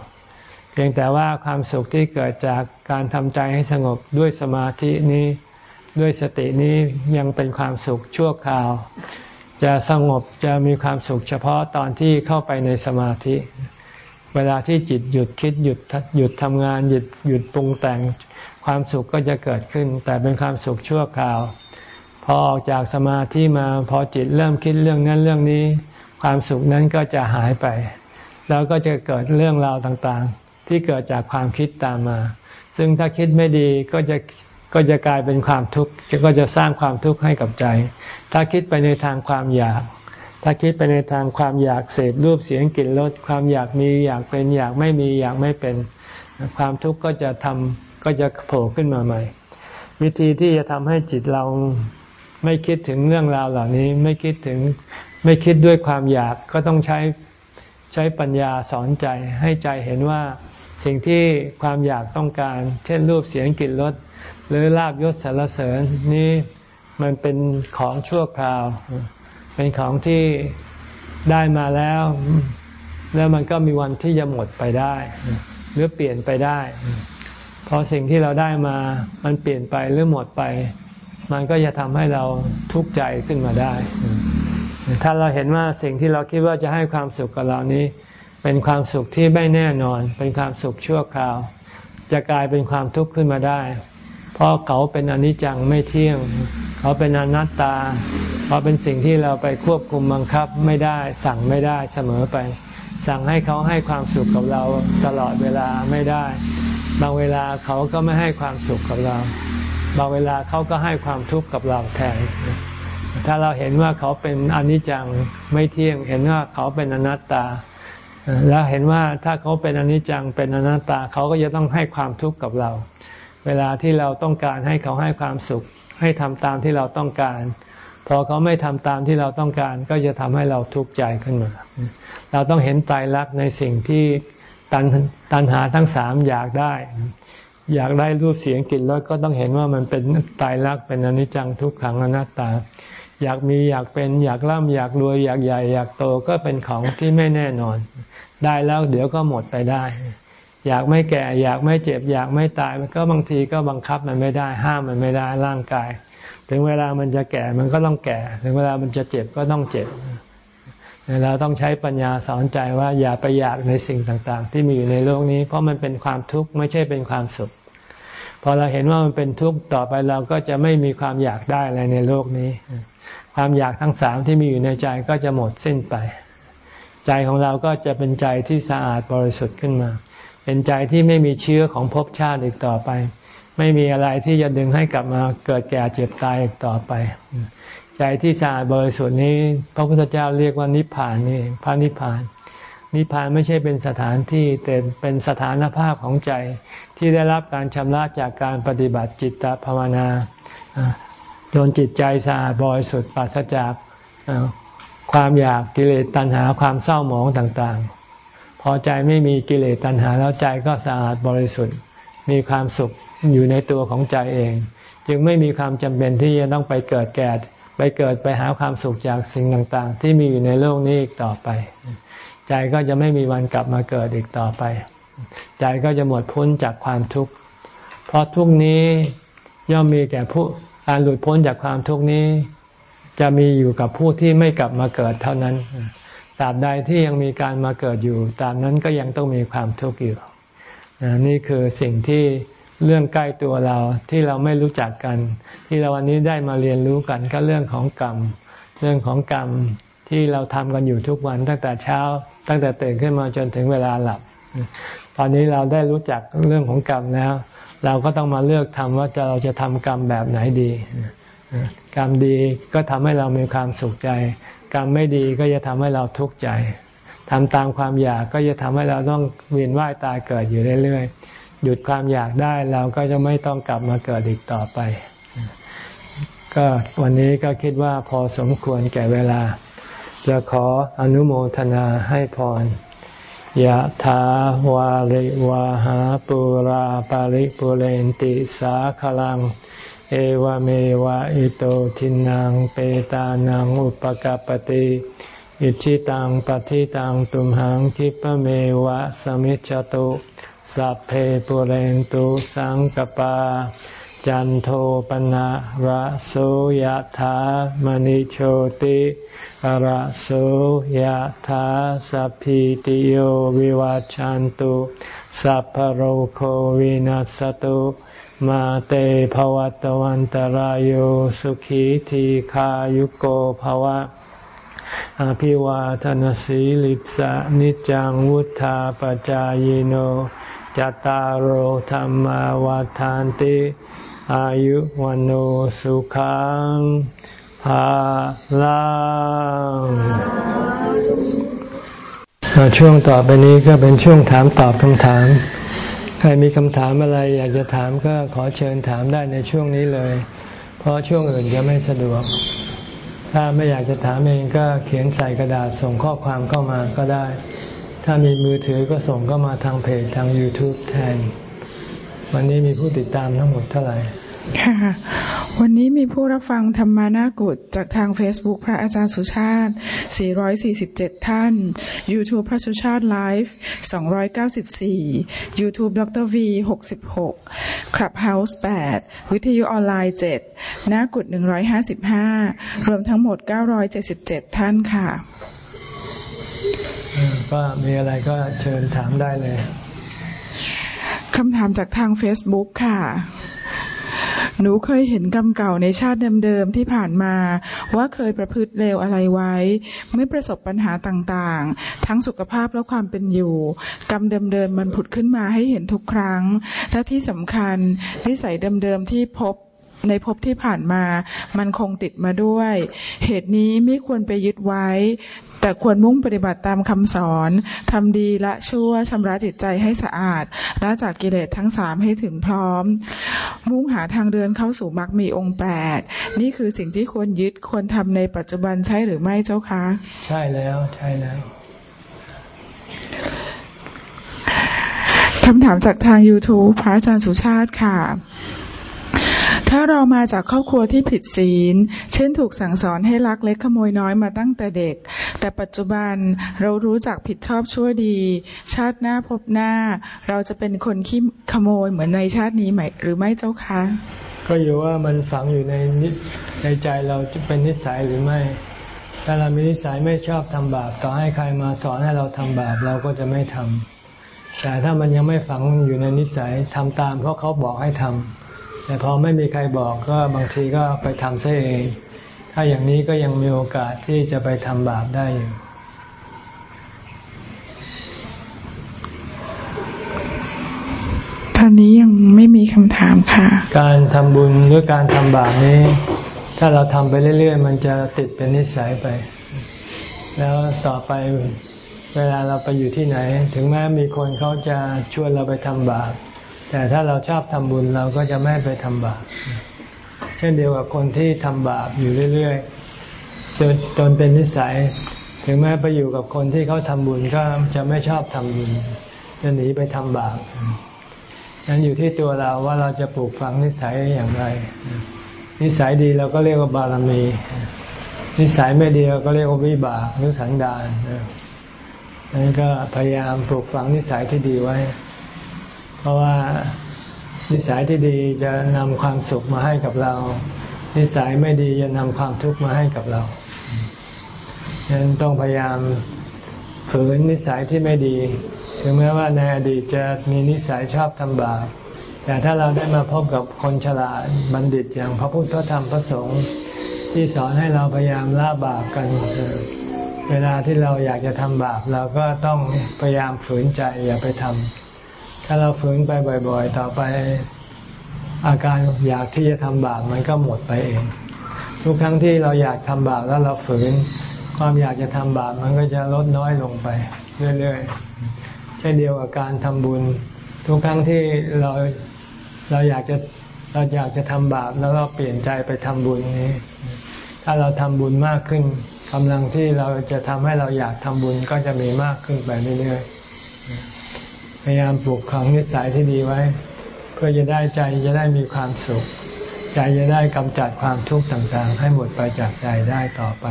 เพียงแต่ว่าความสุขที่เกิดจากการทำใจให้สงบด้วยสมาธินี้ ด้วยสตินี้ยังเป็นความสุขชั่วคราว จะสงบจะมีความสุขเฉพาะตอนที่เข้าไปในสมาธิ เวลาที่จิตหยุดคิดหยุดหยุดทำงานหยุดหยุดปรุงแต่งความสุขก็จะเกิดขึ้น แต่เป็นความสุขชั่วคราว พอออกจากสมาธิมาพอจิตเริ่มคิดเรื่องนั้นเรื่องนี้ ความสุขนั้นก็จะหายไป แล้วก็จะเกิดเรื่องราวต่างๆ ที่เกิดจากความคิดตามมา ซึ่งถ้าคิดไม่ดีก็จะก็จะกลายเป็นความทุกข์ก็จะสร้างความทุกข์ให้กับใจ ถ้าคิดไปในทางความอยาก ถ้าคิดไปในทางความอยากเสพรูปเสียงกลิ่นรสความอยากมีอยากเป็นอยากไม่มีอยากไม่เป็น ความทุกข์ก็จะทำก็จะโผล่ขึ้นมาใหม่ วิธีที่จะทำให้จิตเรา ไม่คิดถึงเรื่องราวเหล่านี้ ไม่คิดถึงไม่คิดด้วยความอยากก็ต้องใช้ใช้ปัญญาสอนใจให้ใจเห็นว่าสิ่งที่ความอยากต้องการ เช่นรูปเสียงกลิ่นรสหรือลาบยศสารเสริญนี้มันเป็นของชั่วคราว เป็นของที่ได้มาแล้ว แล้วมันก็มีวันที่จะหมดไปได้ หรือเปลี่ยนไปได้ พอสิ่งที่เราได้มามันเปลี่ยนไปหรือหมดไป มันก็จะทำให้เราทุกข์ใจขึ้นมาได้ ถ้าเราเห็นว่าสิ่งที่เราคิดว่าจะให้ความสุขกับเรานี้ เป็นความสุขที่ไม่แน่นอน เป็นความสุขชั่วคราว จะกลายเป็นความทุกข์ขึ้นมาได้ เพราะเขาเป็นอนิจจังไม่เที่ยง เขาเป็นอนัตตา เขาเป็นสิ่งที่เราไปควบคุมบังคับไม่ได้ สั่งไม่ได้เสมอไป สั่งให้เขาให้ความสุขกับเราตลอดเวลาไม่ได้ บางเวลาเขาก็ไม่ให้ความสุขกับเรา บางเวลาเขาก็ให้ความทุกข์กับเราแทน ถ้าเราเห็นว่าเขาเป็นอนิจจังไม่เที่ยง เห็นว่าเขาเป็นอนัตตา แล้วเห็นว่าถ้าเขาเป็นอนิจจังเป็นอนัตตาเขาก็จะต้องให้ความทุกข์กับเรา เวลาที่เราต้องการให้เขาให้ความสุข ให้ทำตามที่เราต้องการพอเขาไม่ทำตามที่เราต้องการ ก็จะทำให้เราทุกข์ใจขึ้นมา เราต้องเห็นตายรักในสิ่งที่ตันตันหาทั้งสามอยากได้ อยากได้รูปเสียงกลิ่นรสก็ต้องเห็นว่ามันเป็นตายรักเป็นอนิจจังทุกขังอนัตตา อยากมีอยากเป็นอยากร่ำอยากรวยอยากใหญ่อยากโตก็เป็นของที่ไม่แน่นอน ได้แล้วเดี๋ยวก็หมดไปได้ อยากไม่แก่ อยากไม่เจ็บ อยากไม่ตายมันก็บางทีก็บังคับมันไม่ได้ ห้ามมันไม่ได้ร่างกาย ถึงเวลามันจะแก่มันก็ต้องแก่ ถึงเวลามันจะเจ็บก็ต้องเจ็บ เราต้องใช้ปัญญาสอนใจว่าอย่าไปอยากในสิ่งต่างๆ ที่มีอยู่ในโลกนี้ เพราะมันเป็นความทุกข์ไม่ใช่เป็นความสุข พอเราเห็นว่ามันเป็นทุกข์ต่อไปเราก็จะไม่มีความอยากได้อะไรในโลกนี้ ความอยากทั้งสามที่มีอยู่ในใจก็จะหมดสิ้นไป ใจของเราก็จะเป็นใจที่สะอาดบริสุทธิ์ขึ้นมา เป็นใจที่ไม่มีเชื้อของภพชาติอีกต่อไป ไม่มีอะไรที่จะดึงให้กลับมาเกิดแก่เจ็บตายอีกต่อไป ใจที่สะอาดบริสุทธิ์นี้ พระพุทธเจ้าเรียกว่านิพพานนี่พระนิพพาน นิพพานไม่ใช่เป็นสถานที่แต่เป็นสถานภาพของใจที่ได้รับการชำระจากการปฏิบัติจิตตภาวนาจนจิตใจสะอาดบริสุทธิ์ปราศจากความอยากกิเลสตัณหาความเศร้าหมองต่างๆ พอใจไม่มีกิเลสตัณหาแล้วใจก็สะอาดบริสุทธิ์มีความสุขอยู่ในตัวของใจเอง จึงไม่มีความจำเป็นที่จะต้องไปเกิดแก่ ไปเกิดไปหาความสุขจากสิ่งต่างๆ ที่มีอยู่ในโลกนี้อีกต่อไป ใจก็จะไม่มีวันกลับมาเกิดอีกต่อไป ใจก็จะหมดพ้นจากความทุกข์ เพราะทุกนี้ย่อมมีแก่ผู้การหลุดพ้นจากความทุกข์นี้ จะมีอยู่กับผู้ที่ไม่กลับมาเกิดเท่านั้นตราบใดที่ยังมีการมาเกิดอยู่ตาบนั้นก็ยังต้องมีความทุกข์อยู่นี่คือสิ่งที่ เรื่องใกล้ตัวเราที่เราไม่รู้จักกัน ที่เราวันนี้ได้มาเรียนรู้กันก็เรื่องของกรรม เรื่องของกรรมที่เราทำกันอยู่ทุกวันตั้งแต่เช้า ตั้งแต่ตื่นขึ้นมาจนถึงเวลาหลับ ตอนนี้เราได้รู้จักเรื่องของกรรมแล้ว เราก็ต้องมาเลือกทำว่าจะเราจะทำกรรมแบบไหนดี กรรมดีก็ทำให้เรามีความสุขใจ กรรมไม่ดีก็จะทำให้เราทุกข์ใจทำตามความอยากก็จะทำให้เราต้องเวียนว่ายตายเกิดอยู่เรื่อยๆ หยุดความอยากได้เราก็จะไม่ต้องกลับมาเกิดอีกต่อไป ก็วันนี้ก็คิดว่าพอสมควรแก่เวลา จะขออนุโมทนาให้พรยะถาวาริวาหาปุราปาริปุเรนติสาขลัง เอวเมวะอิโตทินังเปตานังอุปกปติอิชิตังปฏิตังตุมหังคิปเมวะสมิจจตุ สัพเพปุเรนตุสังกปา จันโทปนะระโสยธามณิโชติระโสยธาสัพพิติโยวิวัจจันตุ สัพพโรโควินัสตุมาเตภวัตวันตารโยสุขีทีขายุโกภวะ อภิวาทนสีลิสะนิจังวุธาปจายโน จตารโหธรรมวาทานติ อายุวันโอสุขังภาลังช่วงต่อไปนี้ก็เป็นช่วงถามตอบคำถาม ใครมีคำถามอะไรอยากจะถามก็ขอเชิญถามได้ในช่วงนี้เลย เพราะช่วงอื่นจะไม่สะดวก ถ้าไม่อยากจะถามเองก็เขียนใส่กระดาษส่งข้อความเข้ามาก็ได้ ถ้ามีมือถือก็ส่งก็มาทางเพจทาง YouTube แทน วันนี้มีผู้ติดตามทั้งหมดเท่าไหร่ ค่ะ วันนี้มีผู้รับฟังธรรมานากุฏจากทาง Facebook พระอาจารย์สุชาติ 447 ท่าน YouTube พระสุชาติไลฟ์294 YouTube ดร V 66 Clubhouse 8 วิทยุออนไลน์ 7 นากุฏ155 รวมทั้งหมด 977 ท่านค่ะ ก็มีอะไรก็เชิญถามได้เลยคำถามจากทาง Facebook ค่ะ หนูเคยเห็นกรรมเก่าในชาติเดิมๆที่ผ่านมา ว่าเคยประพฤติเลวอะไรไว้ไม่ประสบปัญหาต่างๆ ทั้งสุขภาพและความเป็นอยู่ กรรมเดิมๆมันผุดขึ้นมาให้เห็นทุกครั้ง และที่สำคัญนิสัยเดิมๆที่พบในภพที่ผ่านมา มันคงติดมาด้วย เหตุนี้ไม่ควรไปยึดไว้ แต่ควรมุ่งปฏิบัติตามคำสอนทำดีละชั่วชำระจิตใจให้สะอาดละจากกิเลสทั้งสามให้ถึงพร้อม มุ่งหาทางเดินเข้าสู่มรรคมีองค์แปดนี่คือสิ่งที่ควรยึดควรทำในปัจจุบันใช่หรือไม่เจ้าคะ ใช่แล้วใช่แล้วคำถามจากทาง YouTube พระอาจารย์สุชาติค่ะ ถ้าเรามาจากครอบครัวที่ผิดศีล เช่นถูกสั่งสอนให้ลักเล็กขโมยน้อยมาตั้งแต่เด็ก แต่ปัจจุบันเรารู้จักผิดชอบชั่วดี ชาติหน้าพบหน้า เราจะเป็นคนขี้ขโมยเหมือนในชาตินี้ไหมหรือไม่เจ้าคะ ก็อยู่ว่ามันฝังอยู่ในในใจเราจะเป็นนิสัยหรือไม่ ถ้าเรามีนิสัยไม่ชอบทำบาปต่อให้ใครมาสอนให้เราทำบาปเราก็จะไม่ทำแต่ถ้ามันยังไม่ฝังอยู่ในนิสัยทำตามเพราะเขาบอกให้ทำ แต่พอไม่มีใครบอกก็บางทีก็ไปทำซะเอง ถ้าอย่างนี้ก็ยังมีโอกาสที่จะไปทำบาปได้อยู่ตอนนี้ยังไม่มีคำถามค่ะ การทำบุญหรือการทำบาปนี้ ถ้าเราทำไปเรื่อย ๆ มันจะติดเป็นนิสัยไป แล้วต่อไปเวลาเราไปอยู่ที่ไหน ถึงแม้มีคนเขาจะชวนเราไปทำบาป แต่ถ้าเราชอบทำบุญเราก็จะไม่ไปทำบาปเช่นเดียวกับคนที่ทำบาปอยู่เรื่อยๆจนจนเป็นนิสัย ถึงแม้ไปอยู่กับคนที่เขาทำบุญก็จะไม่ชอบทำบุญจะหนีไปทำบาปนั้นอยู่ที่ตัวเราว่าเราจะปลูกฝังนิสัยอย่างไร นิสัยดีเราก็เรียกว่าบารมี นิสัยไม่ดีเราก็เรียกว่าวิบากหรือสันดานนั้นก็พยายามปลูกฝังนิสัยที่ดีไว้ เพราะว่านิสัยที่ดีจะนำความสุขมาให้กับเรา นิสัยไม่ดีจะนำความทุกข์มาให้กับเราฉะนั้นต้องพยายามฝืนนิสัยที่ไม่ดี ถึงแม้ว่าในอดีตจะมีนิสัยชอบทำบาป แต่ถ้าเราได้มาพบกับคนฉลาดบัณฑิตอย่างพระพุทธธรรมพระสงฆ์ที่สอนให้เราพยายามละบาปกัน เวลาที่เราอยากจะทำบาปเราก็ต้องพยายามฝืนใจอย่าไปทำ ถ้าเราฝืนไปบ่อย ๆ ต่อไปอาการอยากที่จะทำบาปมันก็หมดไปเอง ทุกครั้งที่เราอยากทำบาปแล้วเราฝืน ความอยากจะทำบาปมันก็จะลดน้อยลงไป เรื่อยๆเช่นเดียวกับการทำบุญ ทุกครั้งที่เราเราอยากจะเราอยากจะทำบาปแล้วเราเปลี่ยนใจไปทำบุญนี้ ถ้าเราทำบุญมากขึ้นกำลังที่เราจะทำให้เราอยากทำบุญก็จะมีมากขึ้นไปเรื่อยๆ พยายามปลูกของนิสัยที่ดีไว้ เพื่อจะได้ใจจะได้มีความสุข ใจจะได้กำจัดความทุกข์ต่างๆ ให้หมดไปจากใจได้ต่อไป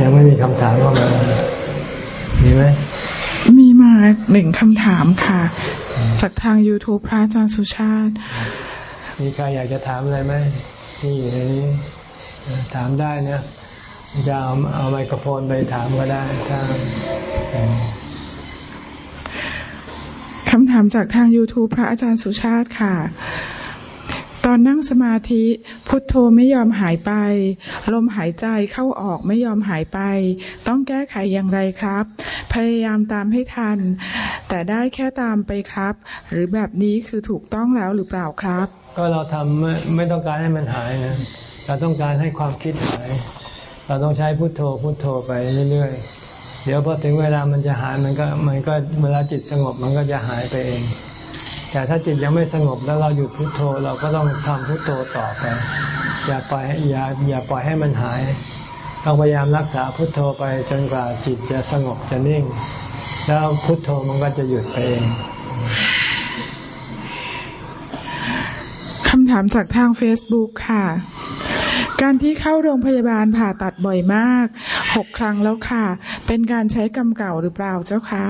ยังไม่มีคำถามเข้ามามีไหมมีมาหนึ่งคำถามค่ะ จากทาง YouTube พระอาจารย์สุชาติ มีใครอยากจะถามอะไรไหมที่อยู่ในนี้ ถามได้นะ จะเอาเอาไมโครโฟนไปถามก็ได้ถ้าคำถามจากทาง YouTube พระอาจารย์สุชาติค่ะ ตอนนั่งสมาธิ พุทโธไม่ยอมหายไป ลมหายใจเข้าออกไม่ยอมหายไป ต้องแก้ไขอย่างไรครับ พยายามตามให้ทัน แต่ได้แค่ตามไปครับ หรือแบบนี้คือถูกต้องแล้วหรือเปล่าครับ ก็เราทำไม่ไม่ต้องการให้มันหายนะเราต้องการให้ความคิดหาย เราต้องใช้พุโทโธพุโทโธไปเรื่อยๆ เดี๋ยวพอถึงเวลามันจะหายมันก็มันก็เวลาจิตสงบมันก็จะหายไปเอง แต่ถ้าจิตยังไม่สงบแล้วเราหยุดพุโทโธเราก็ต้องทำพุโทโธต่อไป อย่าปล่อยอย่าอย่าปล่อยให้มันหายต้องพยายามรักษาพุโทโธไปจนกว่าจิตจะสงบจะนิ่ง แล้วพุโทโธมันก็จะหยุดไปเองคำถามจากทาง Facebook ค่ะ การที่เข้าโรงพยาบาลผ่าตัดบ่อยมากหกครั้งแล้วค่ะ เป็นการใช้กรรมเก่าหรือเปล่าเจ้าคะ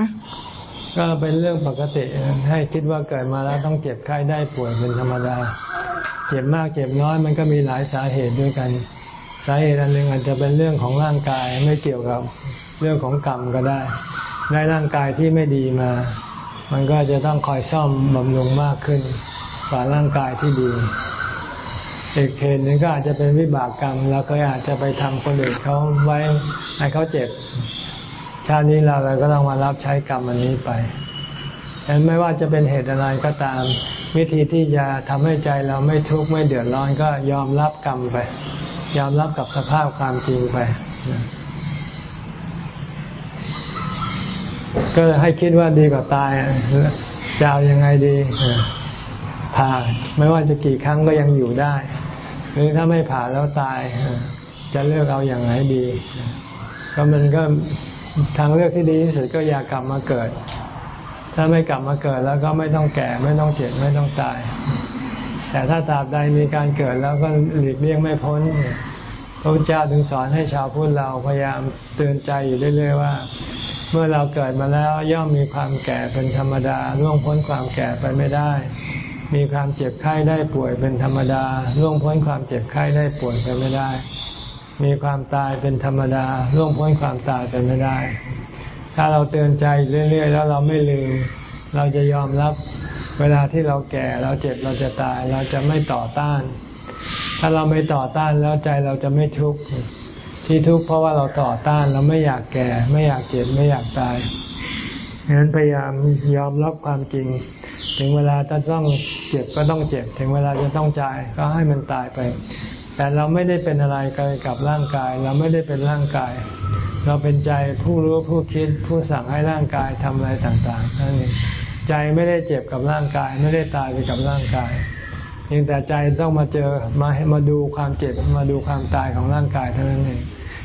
ก็เป็นเรื่องปกติให้คิดว่าเกิดมาแล้วต้องเจ็บไข้ได้ป่วยเป็นธรรมดา เจ็บมากเจ็บน้อยมันก็มีหลายสาเหตุด้วยกัน สาเหตุอันหนึ่งอาจจะเป็นเรื่องของร่างกายไม่เกี่ยวกับเรื่องของกรรมก็ได้ ได้ร่างกายที่ไม่ดีมา มันก็จะต้องคอยซ่อมบำรุงมากขึ้นกว่าร่างกายที่ดี อีกเหตุหนึ่งก็อาจจะเป็นวิบากกรรมเราเคยอาจจะไปทำคนอื่นเขาไว้ให้เขาเจ็บ ชาตินี้เราเราก็ต้องมารับใช้กรรมอันนี้ไปแต่ไม่ว่าจะเป็นเหตุอะไรก็ตาม วิธีที่จะทำให้ใจเราไม่ทุกข์ไม่เดือดร้อนก็ยอมรับกรรมไป ยอมรับกับสภาพความจริงไป ก็ให้คิดว่าดีกว่าตายจะเอายังไงดี ผ่าไม่ว่าจะกี่ครั้งก็ยังอยู่ได้ หรือถ้าไม่ผ่าแล้วตาย จะเลือกเอาอย่างไหนดี ก็มันก็ทางเลือกที่ดีที่สุดก็อย่ากลับมาเกิด ถ้าไม่กลับมาเกิดแล้วก็ไม่ต้องแก่ไม่ต้องเจ็บไม่ต้องตาย แต่ถ้าตราบใดมีการเกิดแล้วก็หลีกเลี่ยงไม่พ้นพระพุทธเจ้าถึงสอนให้ชาวพุทธเราพยายามเตือนใจอยู่เรื่อยๆว่า เมื่อเราเกิดมาแล้วย่อมมีความแก่เป็นธรรมดาล่วงพ้นความแก่ไปไม่ได้ มีความเจ็บไข้ได้ป่วยเป็นธรรมดาล่วงพ้นความเจ็บไข้ได้ป่วยไปไม่ได้ มีความตายเป็นธรรมดาล่วงพ้นความตายไปไม่ได้ ถ้าเราเตือนใจเรื่อย ๆ แล้วเราไม่ลืม เราจะยอมรับเวลาที่เราแก่เราเจ็บเราจะตายเราจะไม่ต่อต้าน ถ้าเราไม่ต่อต้านแล้วใจเราจะไม่ทุกข์ที่ทุกข์เพราะว่าเราต่อต้านเราไม่อยากแก่ ไม่อยากเจ็บไม่อยากตายฉะนั้นพยายามยอมรับความจริง ถึงเวลาจะต้องเจ็บก็ต้องเจ็บ ถึงเวลาจะต้องจ่ายก็ให้มันตายไป แต่เราไม่ได้เป็นอะไรกับร่างกาย เราไม่ได้เป็นร่างกาย เราเป็นใจผู้รู้ผู้คิดผู้สั่งให้ร่างกายทำอะไรต่างๆนั่นเองใจไม่ได้เจ็บกับร่างกาย ไม่ได้ตายไปกับร่างกายเพียงแต่ใจต้องมาเจอมามาดูความเจ็บมาดูความตายของร่างกายเท่านั้นเอง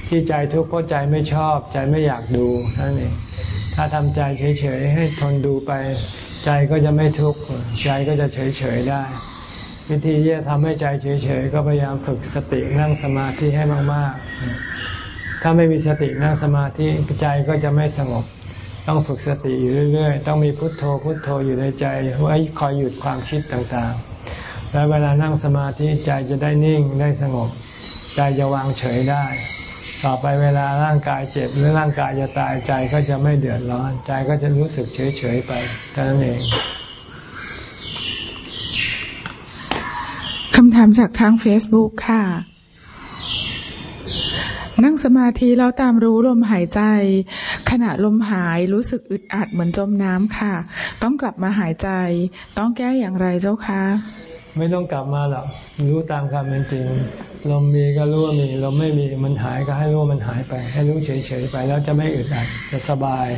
ที่ใจทุกข์เพราะใจไม่ชอบ ใจไม่อยากดูนั่นเองถ้าทำใจเฉยๆให้ทนดูไป ใจก็จะไม่ทุกข์ใจก็จะเฉยๆได้ วิธีที่จะทำให้ใจเฉยๆก็พยายามฝึกสตินั่งสมาธิให้มากๆ ถ้าไม่มีสตินั่งสมาธิใจก็จะไม่สงบ ต้องฝึกสติอยู่เรื่อย ๆ ต้องมีพุทโธพุทโธอยู่ในใจไว้คอยหยุดความคิดต่างๆ แล้วเวลานั่งสมาธิใจจะได้นิ่งได้สงบ ใจจะวางเฉยได้ ต่อไปเวลาร่างกายเจ็บหรือร่างกายจะตายใจก็จะไม่เดือดร้อน ใจก็จะรู้สึกเฉยๆไปเท่านั้นเองคำถามจากทาง Facebook ค่ะ นั่งสมาธิแล้วตามรู้ลมหายใจ ขณะลมหายรู้สึกอึดอัดเหมือนจมน้ำค่ะ ต้องกลับมาหายใจ ต้องแก้อย่างไรเจ้าคะ ไม่ต้องกลับมาหรอกรู้ตามความเป็นจริงลมมีก็รู้ว่ามีลมไม่มีมันหายก็ให้รู้ว่ามันหายไป ให้รู้เฉยๆไป แล้วจะไม่อึดอัดจะสบาย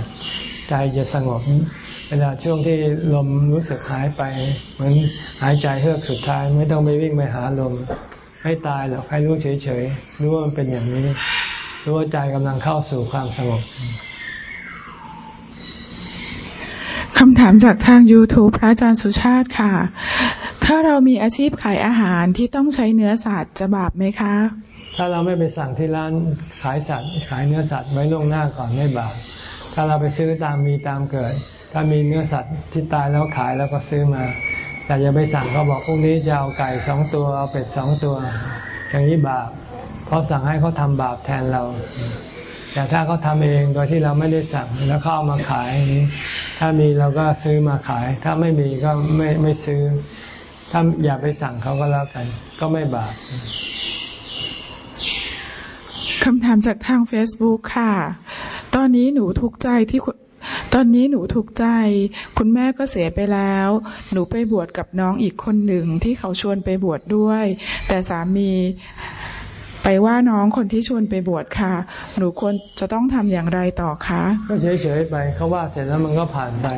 ใจจะสงบ เวลาช่วงที่ลมรู้สึกหายไป เหมือนหายใจเฮือกสุดท้าย ไม่ต้องไปวิ่งไปหาลมไม่ตายหรอกให้รู้เฉยๆรู้ว่ามันเป็นอย่างนี้รู้ว่าใจกำลังเข้าสู่ความสงบคำถามจากทาง YouTube พระอาจารย์สุชาติค่ะ ถ้าเรามีอาชีพขายอาหารที่ต้องใช้เนื้อสัตว์จะบาปไหมคะ ถ้าเราไม่ไปสั่งที่ร้านขายสัตว์ ขายเนื้อสัตว์ไว้ล่วงหน้าก่อนไม่บาป ถ้าเราไปซื้อตามมีตามเกิด ถ้ามีเนื้อสัตว์ที่ตายแล้วขายแล้วก็ซื้อมา แต่อย่าไปสั่งเขาบอกพรุ่งนี้จะเอาไก่สองตัวเอาเป็ดสองตัว อย่างนี้บาป เพราะสั่งให้เขาทำบาปแทนเรา แต่ถ้าเขาทาเองโดยที่เราไม่ได้สั่งแล้วเขาเอามาขายนี้ถ้ามีเราก็ซื้อมาขาย ถ้าไม่มีก็ไม่ไม่ซื้อ ถ้าอย่าไปสั่งเขาก็แล้วกัน ก็ไม่บาปคำถามจากทาง Facebook ค่ะ ตอนนี้หนูทุกข์ใจที่ตอนนี้หนูทุกข์ใจ คุณแม่ก็เสียไปแล้ว หนูไปบวชกับน้องอีกคนหนึ่งที่เขาชวนไปบวชดด้วย แต่สามีไปว่าน้องคนที่ชวนไปบวชค่ะ หนูควรจะต้องทำอย่างไรต่อคะ ก็เฉยๆไปเขาว่าเสร็จแล้วมันก็ผ่านไป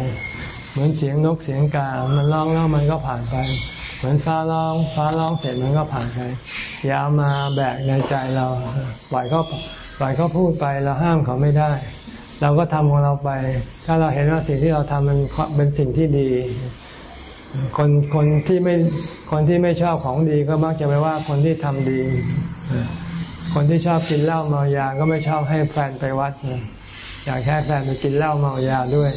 เหมือนเสียงนกเสียงกา มันร้องแล้วมันก็ผ่านไป เหมือนฟ้าร้องฟ้าร้องเสร็จมันก็ผ่านไปอย่ามาแบกในใจเราปล่อยเขาปล่อยเขาพูดไปเราห้ามเขาไม่ได้ เราก็ทำของเราไป ถ้าเราเห็นว่าสิ่งที่เราทำมันเป็นสิ่งที่ดี คนคนที่ไม่คนที่ไม่ชอบของดีก็มักจะไปว่าคนที่ทำดี คนที่ชอบกินเหล้าเมายาก็ไม่ชอบให้แฟนไปวัดอยากแค่แฟนไปกินเหล้าเมายาด้วย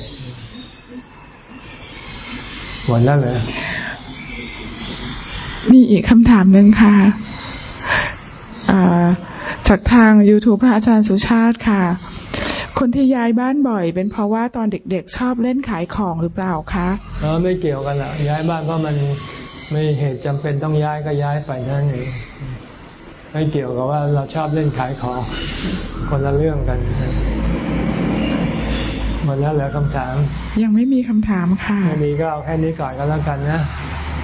หมดแล้วเลย มีอีกคำถามหนึ่งค่ะจากทาง YouTube พระอาจารย์สุชาติค่ะ คนที่ย้ายบ้านบ่อย เป็นเพราะว่าตอนเด็กๆชอบเล่นขายของหรือเปล่าคะเออไม่เกี่ยวกันละย้ายบ้านก็มันไม่เหตุจำเป็นต้องย้ายก็ย้ายไปนั่นเองไม่เกี่ยวกับว่าเราชอบเล่นขายของคนละเรื่องกันหมดแล้วเหลือคำถาม ยังไม่มีคำถามค่ะไม่มีก็เอาแค่นี้ก่อนก็แล้วกันนะ